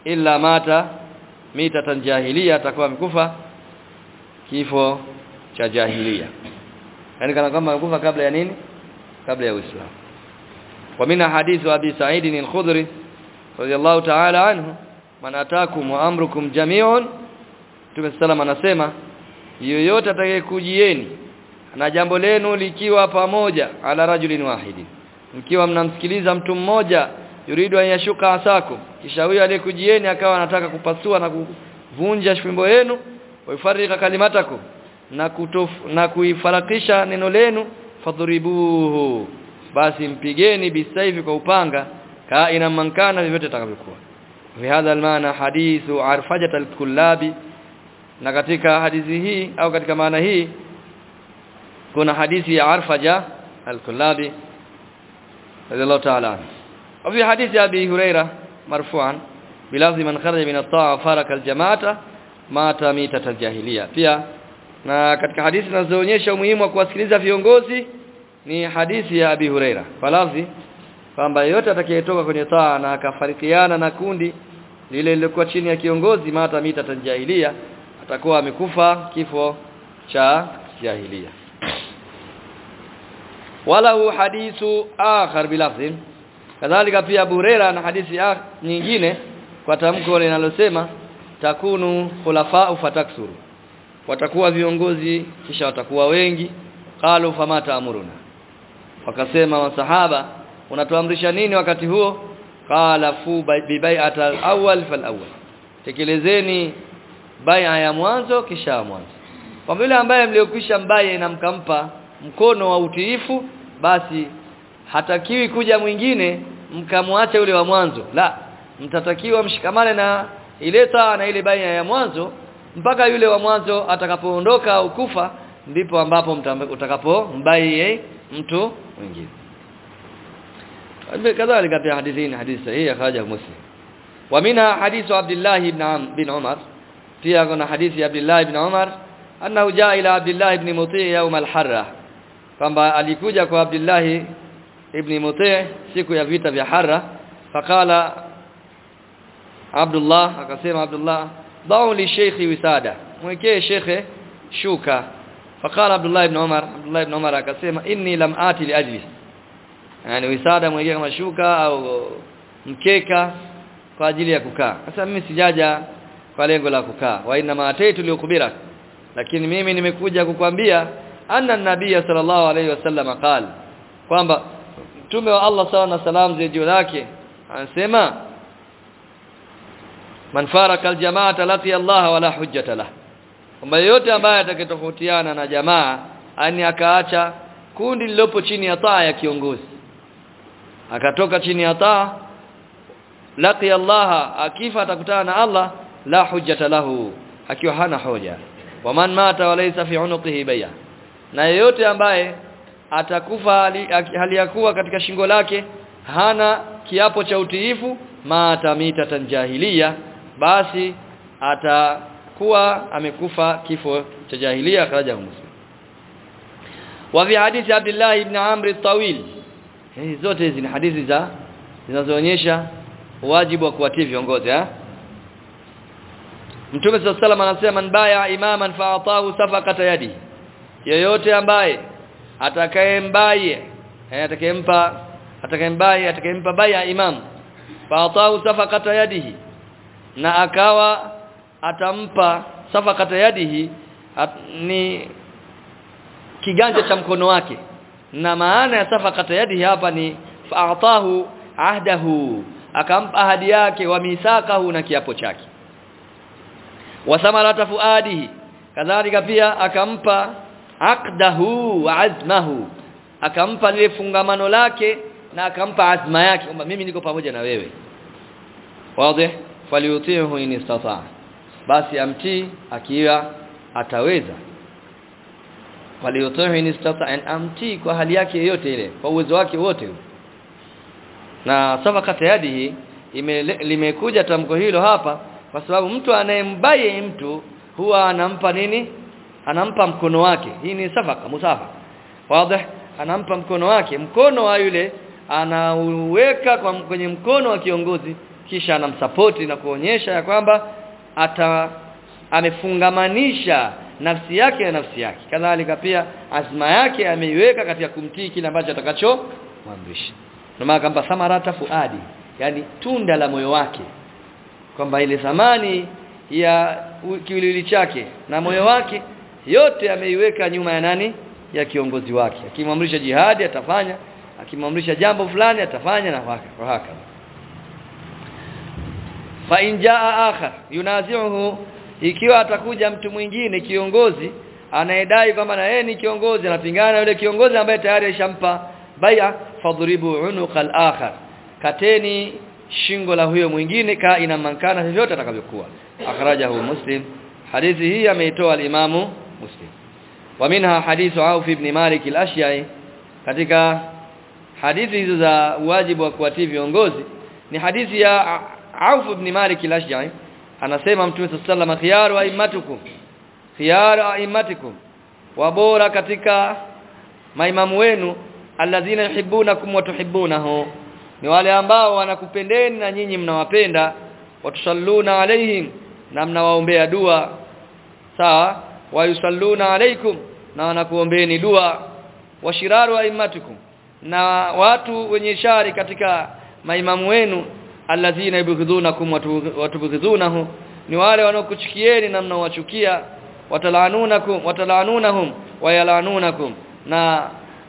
illa mata mita jahiliya atakuwa amekufa. Kifo cha jahilia. Yani kana kama amekufa kabla ya nini? Kabla ya uislamu wa حديث abi sa'id al-khudri radiyallahu ta'ala anhu man atakum wa amrukum jami'un Mtume sallam anasema yoyote atakayekujieni na jambo lenu likiwa pamoja ala rajulin wahidi mkiwa mnamsikiliza mtu mmoja yuridu an yashuka asako kisha huyo aliyekujieni akawa anataka kupasua na kuvunja shimbo yenu waifarika kalimatakum na kutof, na kuifarakisha neno lenu fadhuribuhu basi mpigeni bisaifi kwa upanga kaina mankana vyovyote atakavyokuwa fi hadha almaana hadithu arfajat alkullabi na katika hadithi hii au katika maana hii kuna hadithi ya arfaja alkullabi radiyallahu ta'ala وفي حديث ابي هريره مرفوعا بلفظ من خرج من الطاعه فرك الجماعه مات ميتة الجاهليه pia na katika hadithi zinazoonyesha umuhimu wa kuwasikiliza viongozi ni hadithi ya Abi Huraira. Falazi kwamba yeyote atakayetoka kwenye taa na akafarikiana na kundi lile lilikuwa chini ya kiongozi mata mita tajahilia atakuwa amekufa kifo cha jahilia walahu hadithu akhar bilafdhin kadhalika pia Abu Huraira na hadithi nyingine kwa tamko linalosema takunu khulafa'u fataksuru. Watakuwa viongozi kisha watakuwa wengi. Qalu famata amuruna wakasema masahaba unatuamrisha nini wakati huo? Qala fu bi bai'at al-awwal fal-awwal tekelezeni bai'a ya mwanzo kisha mwanzo. Kwa yule ambaye mliokwisha mbaye na mkampa mkono wa utiifu basi hatakiwi kuja mwingine mkamwacha yule wa mwanzo. La mtatakiwa mshikamane na ile taa na ile bai'a ya mwanzo mpaka yule wa mwanzo atakapoondoka au kufa ndipo ambapo utakapo mbai mtu mwingine kadhalika pia hadithi ni hadithi sahihi akaja muslim. Wa minha hadithu Abdullah ibn bin Umar. Pia kuna hadithi ya Abdullah ibn Umar annahu jaa ila Abdullah ibn Muti' yawm al-Harra kwamba alikuja kwa Abdullah ibn Muti' siku ya vita vya Harra fakala Abdullah akasema Abdullah da'u li sheikhi wisada mwekee shekhe shuka fakala Abdullah ibn Umar Abdullah ibn Umar akasema inni lam ati li ajlis. Yani wisada mwingine kama shuka au mkeka kwa ajili ya kukaa. Sasa mimi sijaja kwa lengo la kukaa. Wa inna ma ataitu liukbirak lakini mimi nimekuja kukwambia anna nabii sallallahu alayhi wasallam qala kwamba mtume wa Allah sawa na salam juu lake anasema man faraka aljamaata lati Allah wala hujjata lah kwamba yote ambaye atakayetofautiana na jamaa ani akaacha kundi lilopo chini ya taa ya kiongozi akatoka chini ya taa laqi Allah akifa atakutana na Allah la hujjata lahu akiwa hana hoja. Waman mata walaysa fi unuqihi bay'a. Na yeyote ambaye atakufa hali, hali ya kuwa katika shingo lake hana kiapo cha utiifu mata mitatan jahiliya basi atakuwa amekufa kifo cha jahiliya akhrajahu muslim wa fi hadithi Abdullah ibn Amr at-Tawil hizi zote hizi ni hadithi za zinazoonyesha wajibu wa kuwatii viongozi eh Mtume صلى الله عليه anasema man baya imaman fa'atahu safaqata yadi yoyote ambaye atakayembaye atakayempa atakayembaye atakayempa baya imam faatahu safaqata yadihi na akawa atampa safakata yadihi at, ni kiganja cha mkono wake. Na maana ya safakata yadihi hapa ni faatahu ahdahu akampa ahadi yake wa misakahu na kiapo chake. Wa samarata fuadihi kadhalika pia akampa aqdahu wa azmahu akampa lile fungamano lake na akampa azma yake. Kwamba mimi niko pamoja na wewe. Wazi faliyutihu in istata basi amtii akiwa ataweza. Faliyutihu ni stata amtii kwa hali yake yote ile kwa uwezo wake wote na safakata yadihi limekuja tamko hilo hapa kwa sababu mtu anayembai mtu huwa anampa nini? Anampa mkono wake. Hii ni safaka musafa. Wazi anampa mkono wake. Mkono wa yule anauweka kwenye mkono wa kiongozi kisha anamsapoti na kuonyesha ya kwamba ata amefungamanisha nafsi yake na nafsi yake. Kadhalika pia azma yake ameiweka katika kumtii kile ambacho atakacho mwamrisha ndio maana samarata fuadi yani tunda la moyo wake kwamba ile zamani ya kiwiliwili chake na moyo wake yote ameiweka nyuma ya nani? Ya kiongozi wake. Akimwamrisha jihadi atafanya akimwamrisha jambo fulani atafanya na haka kwa haka fa injaa akhar yunazi'uhu ikiwa atakuja mtu mwingine kiongozi anayedai kwamba na yeye ni kiongozi anapingana yule kiongozi ambaye tayari alishampa bai'a fadribu unuqa al-akhar kateni shingo la huyo mwingine ka ina mankana vyovyote atakavyokuwa. Akhrajahu muslim. Hadithi hii ameitoa al-imamu muslim. Wa minha hadithu Auf ibn Malik al-ashya'i katika hadithi hizo za wajibu wa kuwatii viongozi ni hadithi ya Auf ibn Malik al-Ashja'i anasema Mtume sallallahu khiyaru a'immatukum khiyaru a'immatikum wa bora katika maimamu wenu alladhina yuhibbunakum wa tuhibbunahu. Ni wale ambao wanakupendeni na nyinyi mnawapenda watusalluna alaihim na mnawaombea dua. Sawa? Wayusalluna alaikum na wanakuombeeni dua. Washiraru aimatukum na watu wenye shari katika maimamu wenu alladhina yubghidunakum watubghidunahu. Ni wale wanaokuchukieni na mnaowachukia. Watalanunakum watalanunahum wayalanunakum na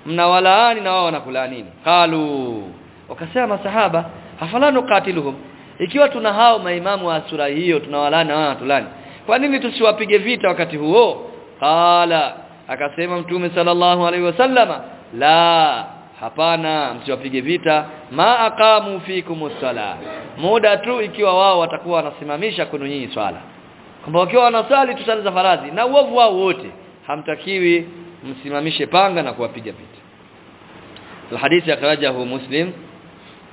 mnawalaani na wao wanakulaanini. Qalu. Wakasema masahaba hafalanu qatiluhum ikiwa tuna hao maimamu wa sura hiyo tunawalaani na tulani kwa nini tusiwapige vita wakati huo? Qala. Akasema mtume sallallahu alaihi wasallama la hapana msiwapige vita. Ma aqamu fikum sala muda tu ikiwa wao watakuwa wanasimamisha kwenu nyinyi swala. Kwamba wakiwa wanasali tusali za faradhi. Na uovu wao wote hamtakiwi msimamishe panga na kuwapiga vita. Alhadith akhrajahu muslim.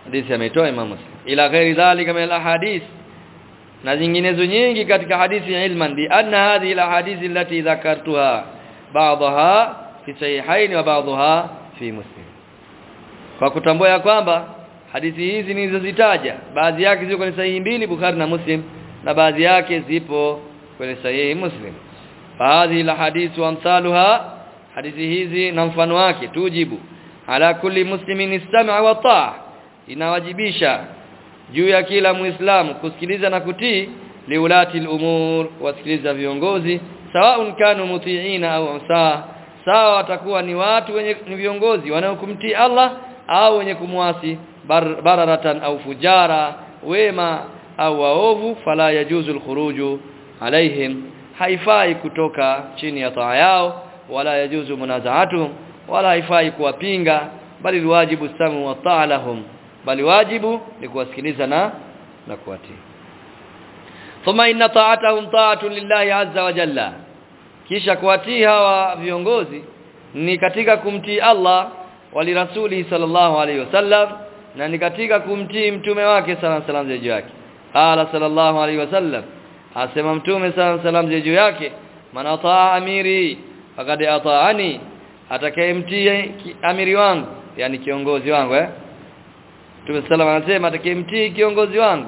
Hadithi ametoa imam muslim. Ila ghairi dhalika min alhadith na zinginezo nyingi katika hadithi ya ilman bi anna hadhihi alahadith allati dhakartuha ba'daha fi sahihain wa ba'daha fi muslim kwa kutambua ya kwamba hadithi hizi nilizozitaja baadhi yake ziko kwenye sahihi mbili Bukhari na Muslim na baadhi yake zipo kwenye sahihi Muslim. Baadhi la hadithi wa msaluha hadithi hizi na mfano wake tujibu. Ala kulli muslimin istama' wa taa inawajibisha juu ya kila muislamu kusikiliza na kutii liulati al-umur wasikiliza viongozi sawa kanu mutiina au saa sawa watakuwa ni watu wenye ni viongozi wanaokumtii Allah au wenye kumwasi bar, bararatan au fujara wema au waovu fala yajuzu alkhuruju alaihim haifai kutoka chini ya taa yao wala yajuzu munazaatuhum wala haifai kuwapinga bali wajibu samu wa ta'alahum bali wajibu ni kuwasikiliza na na kuwatii. Thumma inna ta'atahum ta'atun lillahi azza wa jalla. Kisha kuwatii hawa viongozi ni katika kumtii Allah wali rasuli sallallahu alaihi wasallam na ni katika kumtii mtume wake alaihi wasallam juu yake. Ala sallallahu alaihi wasallam asema mtume alaihi wasallam juu yake man ataa amiri faqad ataani atakayemtii amiri wangu yani kiongozi wangu eh? Mtume sallallahu anasema atakayemtii kiongozi wangu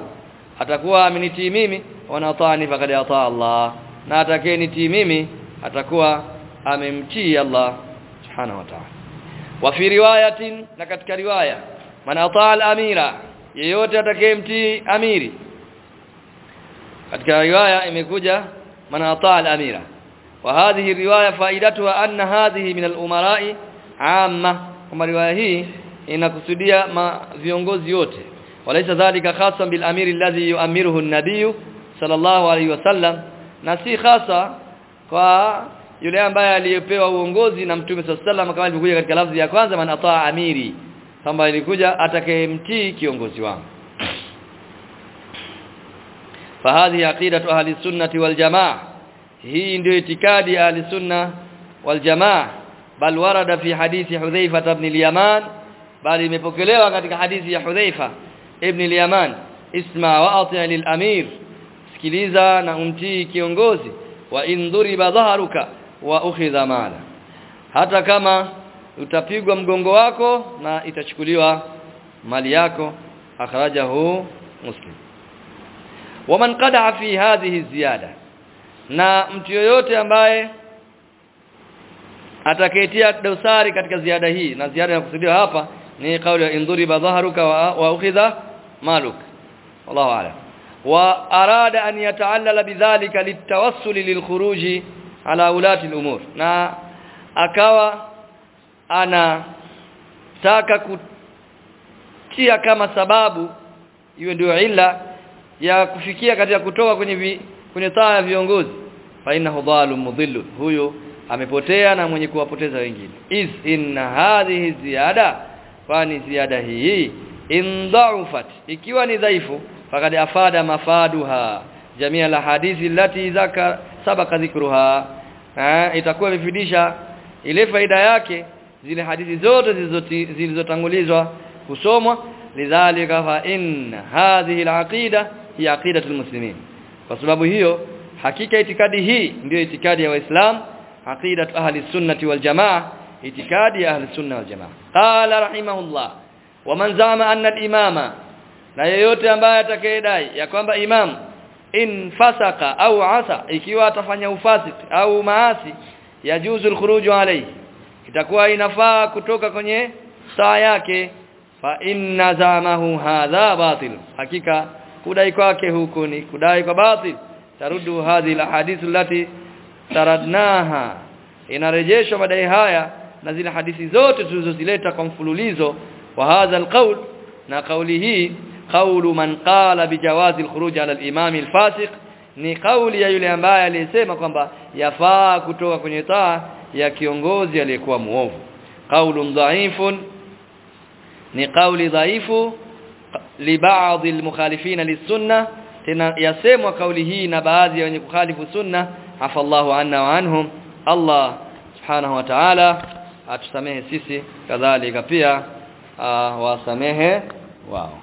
atakuwa amenitii mimi wanatani faqad ataa Allah. Na atakayenitii mimi atakuwa amemtii Allah subhanahu wa ta'ala wa fi riwayatin na katika riwaya man ata al-amira yeyote atakayemtii amiri katika riwaya imekuja man ataa al-amira wa hadhihi riwaya faidatuha anna hadhihi min al-umara'i amma kama riwaya hii inakusudia viongozi wote walaysa dhalika khasan bil amiri alladhi yu'amiruhu an-nabiy sallallahu alayhi wasallam na si khasa kwa yule ambaye aliyepewa uongozi na mtume sallallahu kama ilivyokuja katika lafzi ya kwanza man ataa amiri kwamba ilikuja atakayemtii kiongozi wangu. Fahadhi aqidatu ahli sunnati wal jamaa. Hii ndio itikadi ya ahli sunna wal jamaa. Bal warada fi hadithi hudhaifa ibn al-yaman bali imepokelewa katika hadithi ya hudhaifa ibn al-yaman. Isma wa ati' lil amir. Sikiliza na umtii kiongozi. Wa in dhuriba wa ukhidha mala. Hata kama utapigwa mgongo wako na itachukuliwa mali yako akhrajahu muslim. Waman qada'a fi hadhihi ziyada na mtu yoyote ambaye atakayetia dosari katika ziada hii na ziada inakusudiwa hapa ni kauli ya indhuriba dhaharuka wa, wa ukhidha maluk. Wallahu a'lam. Wa arada an yata'allala bidhalika litawassul lilkhuruji ala ulati al-umur. Na akawa anataka kutia kama sababu hiyo ndio ila ya kufikia katika kutoka kwenye vi, kwenye taa ya viongozi. Fa innahu dhalum mudhillu huyo amepotea na mwenye kuwapoteza wengine. Is inna hadhihi ziyada kwani ziada hii in dha'ufat ikiwa ni dhaifu fakad afada mafaduha jamia la hadithi lati zaka sabaka dhikruha itakuwa imefidisha ile faida yake zile hadithi zote zilizotangulizwa kusomwa. Lidhalika fa in hadhihi alaqida hi aqidatul muslimin. Kwa sababu hiyo hakika itikadi hii ndiyo itikadi ya waislam aqidatu ahli sunnati wal jamaa itikadi ya ahli sunna wal jamaa. Qala rahimahullah wa man zama anna al-imama na yeyote ambaye atakayedai ya kwamba imam in fasaka au asa ikiwa atafanya ufasiki au maasi yajuzu alkhuruju alayhi itakuwa inafaa kutoka kwenye saa yake. Fa inna zamahu hadha batil hakika kudai kwake huko ni kudai kwa batil. Tarudu hadhi alhadith allati taradnaha inarejeshwa madai haya na zile hadithi zote tulizozileta kwa mfululizo wa hadha alqaul na kauli hii qawlu man qala bijawazi alkhuruj ala alimam alfasiq ni kauli ya yule ambaye aliyesema kwamba yafaa kutoka kwenye taa ya kiongozi aliyekuwa muovu qaulun dhaifun ni kauli dhaifu li baadhi almukhalifina lisunna tena yasemwa kauli hii na baadhi ya wenye kukhalifu sunna afallahu anna wa anhum Allah subhanahu wa ta'ala atusamehe sisi kadhalika pia uh, wasamehe wao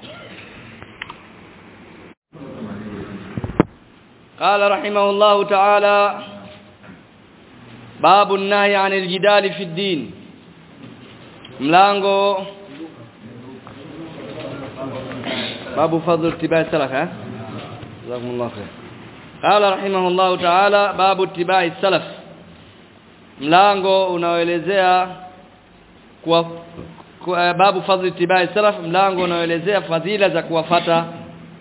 قال رحمه الله تعالى باب النهي عن الجدال في الدين mlango باب فضل اتباع السلف ها جزاكم الله خير قال رحمه الله تعالى باب اتباع السلف mlango unaoelezea kwa, kwa babu fadhli itibai salaf mlango unaoelezea fadhila za kuwafata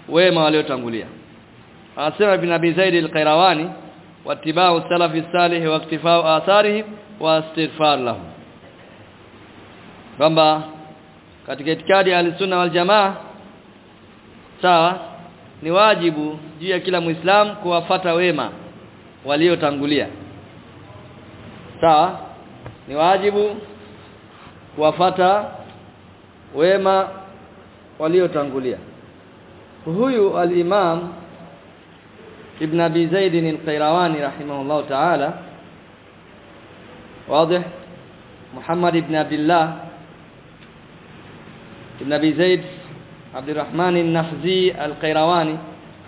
wema waliotangulia anasema ibn abi zaid al-qayrawani wattiba'u salafi salih wa iktifa'u atharihim wa istighfar lahum. Kwamba katika itikadi ya al-sunna wal jamaa sawa ni wajibu juu ya kila muislam kuwafata wema waliotangulia. Sawa ni wajibu kuwafata wema waliotangulia. Huyu al-imam ibn abi zaid al-qayrawani rahimahullah ta'ala واضح محمد بن عبد الله ابن ابي زيد عبد الرحمن النفزي القيرواني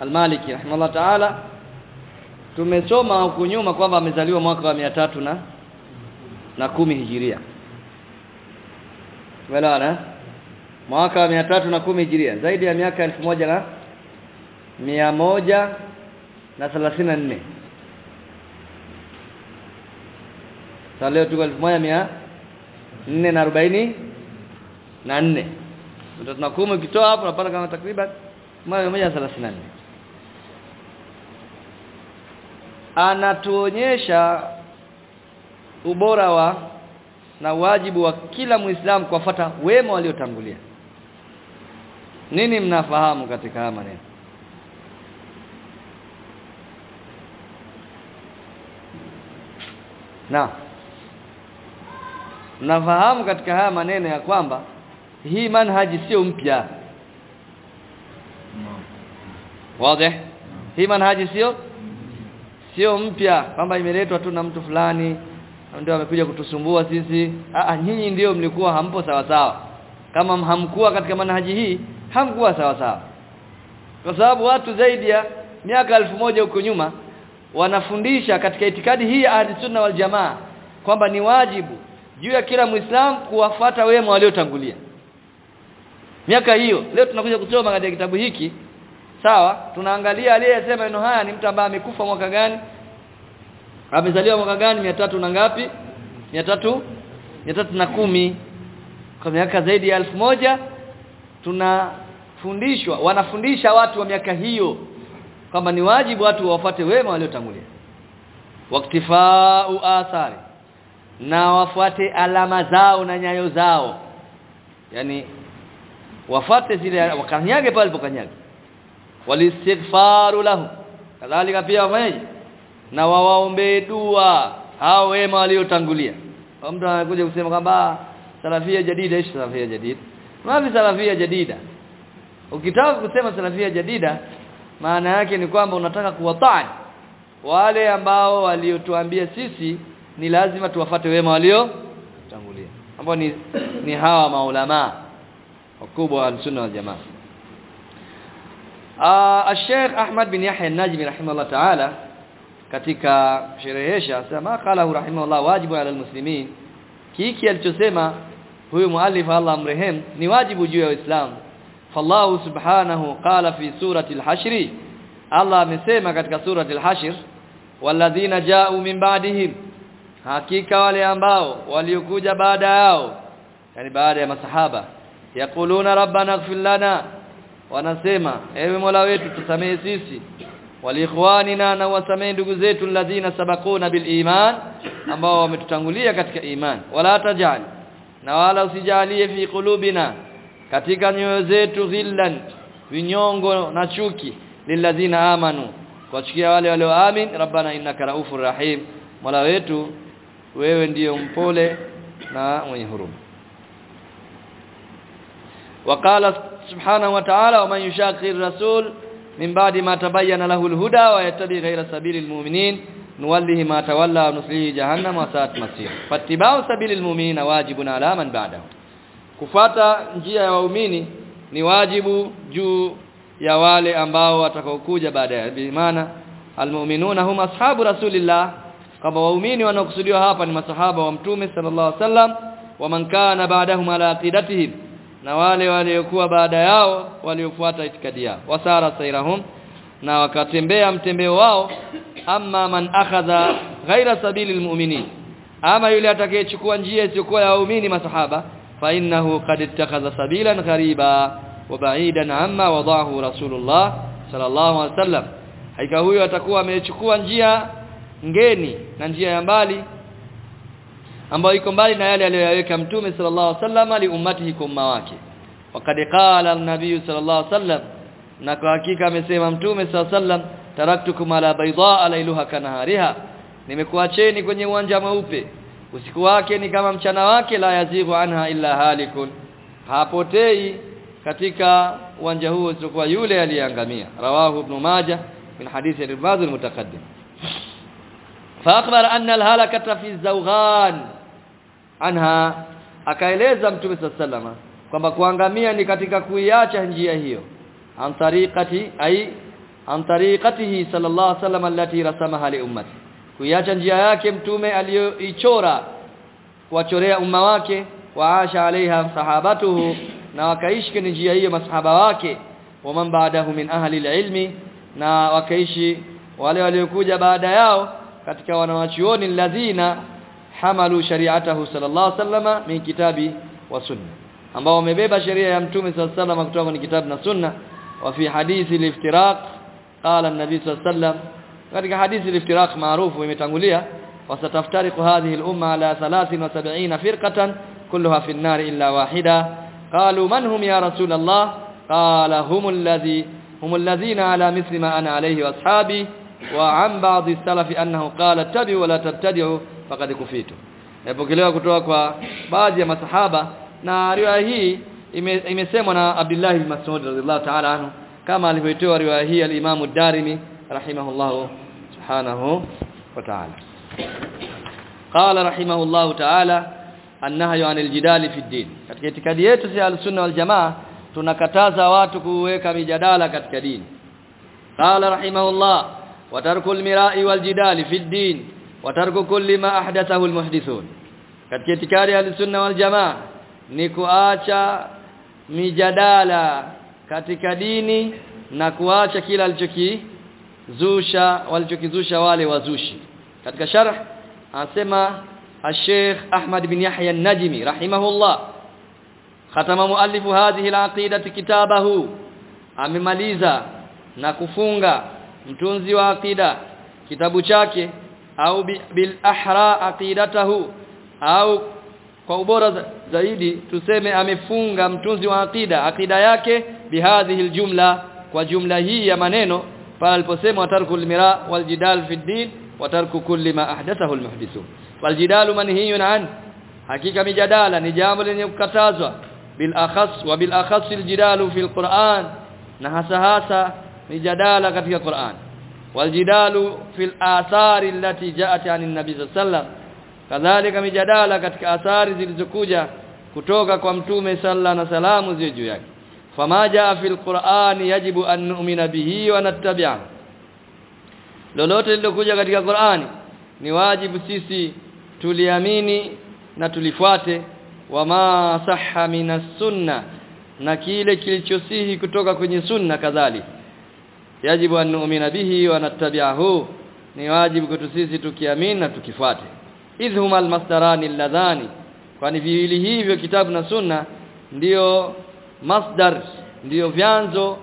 المالكي رحمه الله تعالى tumesoma huku nyuma kwamba amezaliwa mwaka wa tatu na na kumi hijiria Umeelewana? Mwaka wa tatu na kumi hijiria, zaidi ya miaka elfu moja na mia moja na thelathini na nne. Sasa leo mia nne na arobaini na nne. ndio tunakuma ukitoa hapo unapata kama takriban mia moja thelathini na nne anatuonyesha ubora wa na wajibu wa kila Muislamu kufuata wema waliotangulia nini mnafahamu katika haya maneno na. Nafahamu katika haya maneno ya kwamba hii manhaji sio mpya. Wazi? Hii manhaji sio? Sio mpya. Kwamba imeletwa tu na mtu fulani ndio amekuja kutusumbua sisi. Ah nyinyi ndio mlikuwa hampo sawa sawa kama hamkuwa katika manhaji hii hamkuwa sawa sawa kwa sababu watu zaidi ya miaka elfu moja huko nyuma wanafundisha katika itikadi hii ahli Ahlus-Sunna wal Jamaa kwamba ni wajibu juu ya kila Muislamu kuwafata wema waliotangulia. Miaka hiyo leo tunakuja kusoma katika kitabu hiki. Sawa tunaangalia aliyesema neno haya ni mtu ambaye amekufa mwaka gani? Amezaliwa mwaka gani? Mia tatu na ngapi? Mia tatu mia tatu na kumi. Kwa miaka zaidi ya elfu moja tunafundishwa wanafundisha watu wa miaka hiyo kwamba ni wajibu watu wafate wema waliotangulia. Waktifau athari. Na wafuate alama zao na nyayo zao. Yani wafate zile wakanyage pale pokanyage walistighfaru lahu kadhalika pia wafanyaje na wawaombee dua hao wema waliotangulia. Mtu anakuja kusema kwamba salafia jadida ishi salafia jadida. Mavi salafia jadida? Ukitaka kusema salafia jadida maana yake ni kwamba unataka kuwatani wale ambao waliotuambia sisi ni lazima tuwafate wema walio tangulia ambao ni ni hawa maulama wakubwa wa sunna wal jamaa. Ah Sheikh Ahmad bin Yahya an-Najmi rahimahullah ta'ala katika sherehesha sema qala rahimahullah wajibu ala almuslimin. Kiki alichosema huyu muallif Allah amrehem ni wajibu juu ya Uislamu fallahu subhanahu qala fi surati al-hashr. Allah amesema katika surati al-hashr walladhina ja'u min ba'dihim. Hakika wale ambao waliokuja baada yao yani baada ya masahaba yaquluna rabbana ighfir lana. Wanasema ewe Mola wetu tusamehe sisi. Waliikhwanina na wasamehe ndugu zetu alladhina sabaquna bil iman ambao wametutangulia katika iman. Wala tajal na wala usijalie fi qulubina katika nyoyo zetu dhillan vinyongo na chuki lilladhina amanu kwa chukia wale walioamini rabbana innaka raufur rahim mola wetu wewe ndiyo mpole na mwenye huruma وقال سبحانه وتعالى ومن يشاقق الرسول من بعد ما تبين له الهدى ويتبع غير سبيل المؤمنين نوله ما تولى ونصليه جهنم وساءت مصير فاتباع سبيل المؤمنين واجب على من بعده kufata njia ya waumini ni wajibu juu ya wale ambao watakaokuja baada ya. Maana almu'minuna hum ashabu rasulillah. Kama waumini wanaokusudiwa hapa ni masahaba wa mtume sallallahu alaihi wasallam wa man kana ba'dahum ala aqidatihim. Na wale waliokuwa baada yao waliofuata itikadi yao. Wasara sairahum na wakatembea mtembeo wao. Amma man akhadha ghaira sabili almu'minin ama yule atakayechukua njia isiyokuwa ya waumini masahaba fa innahu qad ittakhadha sabilan ghariba wa ba'idan amma wadahu rasulullah sallallahu alaihi wasallam. Haika huyo atakuwa amechukua njia ngeni na njia ya mbali ambayo iko mbali na yale aliyoyaweka mtume sallallahu alaihi wasallam li ummatihi kwa umma wake. Wakad qala an-nabiy sallallahu alaihi wasallam na kwa hakika amesema mtume sallallahu alaihi wasallam taraktukum ala baydaa lailuha kanahariha. Nimekuacheni kwenye uwanja mweupe usiku wake ni kama mchana wake la yazighu anha illa halikun hapotei katika uwanja huo isipokuwa yule aliyeangamia rawahu ibn majah min hadithi al-baz al-mutaqaddim فاخبر ان الهلكه في الزوغان anha akaeleza mtume sallallahu kwamba kuangamia ni katika kuiacha njia hiyo an tariqati ai an tariqatihi sallallahu alaihi wasallam allati rasamaha li ummati kuiacha njia yake mtume aliyoichora kuwachorea umma wake waasha alaiha sahabatuhu na wakaishi kwenye njia hiyo masahaba wake. Wa man baadahu min ahli ilmi na wakaishi wale waliokuja baada yao katika wanawachuoni ladhina hamalu shari'atahu sallallahu alaihi wasallam min kitabi wa sunna ambao wamebeba sheria ya mtume sallallahu alaihi wasallam kutoka kwenye kitabu na sunna. Wa fi hadithi al-iftiraq qala an-nabi sallallahu alaihi wasallam katika hadithi al-iftiraq maarufu imetangulia wasataftariqu hadhihi al-umma ala 73 firqatan kulluha fi an-nar illa wahida qalu man hum ya rasul Allah qala hum alladhi hum alladhina ala mithli ma ana alayhi wa ashabi wa an ba'd as-salaf annahu qala tabi'u wa la tabtadi'u faqad kufitu imepokelewa kutoka kwa baadhi ya masahaba na riwaya hii imesemwa na Abdullah bin Mas'ud radhiyallahu ta'ala anhu kama alivyoitoa riwaya hii al-Imam ad-Darimi rahimahullah subhanahu wa ta'ala. Qala rahimahullah ta'ala annahyu 'anil jidali fi din. Katika itikadi yetu si al-sunna wal jamaa tunakataza watu kuweka mijadala katika dini. Qala rahimahullah wa tarkul mira'i wal jidali fi din wa tarku kulli ma ahdathahu al-muhdithun. Katika itikadi al-sunna wal jamaa ni kuacha mijadala katika dini na kuacha kila alichokizusha walichokizusha wale wazushi katika sharh anasema الشيخ أحمد بن يحيى النجمي رحمه الله ختم مؤلف هذه العقيدة كتابه amemaliza na kufunga mtunzi wa aqida kitabu chake au bil ahra aqidatahu au kwa ubora zaidi tuseme amefunga mtunzi wa aqida aqida yake bihadhihi aljumla kwa jumla hii ya maneno فالبسم وترك المراء والجدال في الدين وترك كل ما أحدثه المحدثون. والجدال منهي عنه حقيقة مجادلا ني جامل لن يكتازوا بالأخص وبالأخص الجدال في القرآن. نحسهاسا مجادلا في القرآن. والجدال في الآثار التي جاءت عن النبي صلى الله عليه وسلم. كذلك مجادلا في اثار ذي الذكوجه kutoka kwa mtume sallallahu alaihi wasallam juu yake fama jaa fil qur'ani yajibu an nu'mina bihi wa nattabi'a. Lolote lilokuja katika Qur'ani ni wajibu sisi tuliamini na tulifuate. Wa ma sahha minas sunna na kile kilichosihi kutoka kwenye sunna kadhali yajibu an nu'mina bihi wa nattabi'ahu ni wajibu kwetu sisi tukiamini na tukifuate. Idhuma almasdarani alladhani kwani viwili hivyo kitabu na sunna ndiyo masdar ndiyo vyanzo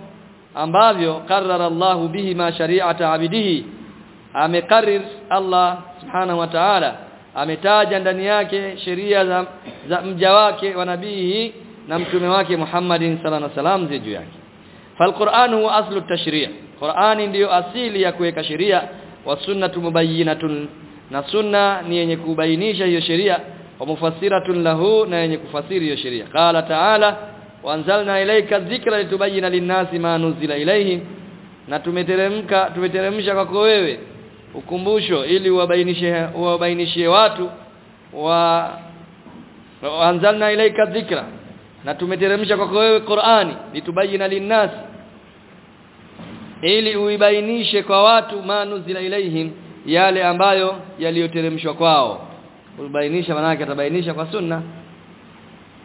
ambavyo qarrara Allahu bihi ma shari'ata abidihi amekarir Allah subhanahu wa ta'ala ametaja ndani yake sheria za, za mja wake wa nabii na mtume wake Muhammadin sallallahu alaihi wasallam juu yake. Falquran huwa aslu tashri' Qur'ani ndiyo asili ya kuweka sheria wa sunnatu mubayyinatun na sunna ni yenye kubainisha hiyo sheria wa mufassiratun lahu na yenye kufasiri hiyo sheria. Qala ta'ala wanzalna ilayka dhikra litubayyana linnasi ma nuzila ilayhi na tumeteremka tumeteremsha kwako wewe ukumbusho ili uwabainishe uwabainishie watu wa anzalna ilayka dhikra na tumeteremsha kwako wewe Qur'ani litubayyana linnasi ili uibainishe kwa watu ma nuzila ilayhim yale ambayo yaliyoteremshwa kwao. Ubainisha manake atabainisha kwa sunna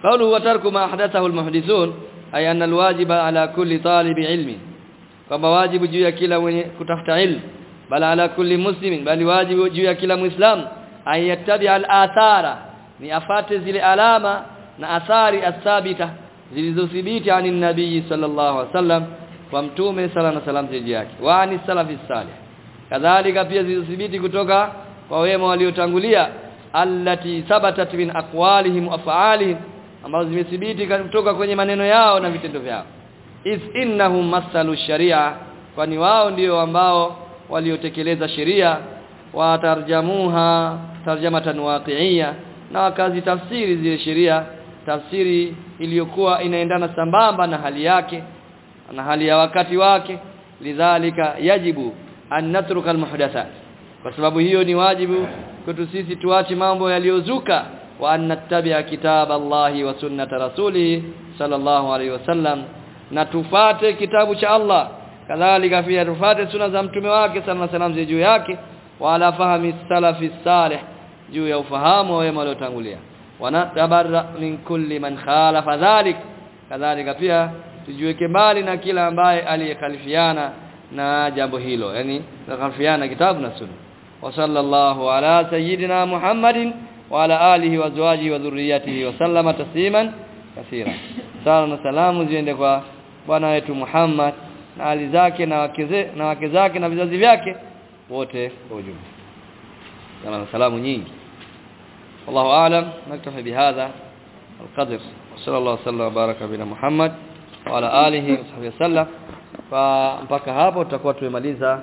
قوله وترك ما أحدثه المحدثون أي أن الواجب على كل طالب علم. كما واجب جوا كلا من كتفت علم بل على كل مسلم بل واجب جوا كلا مسلم أن يتبع الآثار. ني أفات ذي العلامه نا أثار الثابتة. ذي ثبت عن النبي صلى الله عليه وسلم ومطومه صلى الله عليه وسلم جياك وان السلف الصالح. كذلك pia zithibiti kutoka kwa wema waliotangulia allati التي ثبتت من أقوالهم وأفعالهم. Ambazo zimethibiti kutoka kwenye maneno yao na vitendo vyao. Is innahum masalu sharia kwani wao ndio ambao waliotekeleza sheria watarjamuha tarjamatan waqi'iyya na wakazi tafsiri zile sheria tafsiri iliyokuwa inaendana sambamba na hali yake na hali ya wakati wake. Lidhalika yajibu an natruka almuhdathat kwa sababu hiyo ni wajibu kwetu sisi tuache mambo yaliyozuka wa نتبع كتاب kitab Allahi رسوله صلى rasulih عليه وسلم kitabu cha Allah. Kadhalika pia tufate sunna za mtume wake sallallahu alaihi juu yake. Wala ala fahmi salafi salih juu ya ufahamu wa wema waliotangulia. Wanatabarra min kulli man khalafa dhalik. Kadhalika pia tujiweke mbali na kila ambaye aliyekhalifiana na jambo hilo yani khalifiana kitabu na sunna. Wa sallallahu ala sayyidina muhammadin wa ala alihi wa zawjihi wa dhurriyyatihi wa sallama tasliman kathira sala na salamu ziende kwa bwana wetu Muhammad na ali zake na wake na wake zake na vizazi vyake wote kwa ujumla sala na salamu nyingi wallahu aalam naktafi bihadha القدر وصلى الله وسلم وبارك بنا محمد وعلى اله وصحبه وسلم mpaka hapo tutakuwa tumemaliza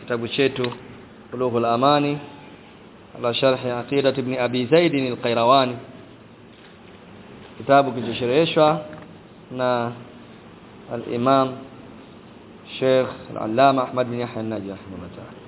kitabu chetu Bulughul Amani ala sharh aqidat ibn Abi Zaid al-Qayrawani kitabu kilichoshereheshwa na al-Imam Sheikh Al-Allama Ahmad bin Yahya an-Najih rahimahullah ta'ala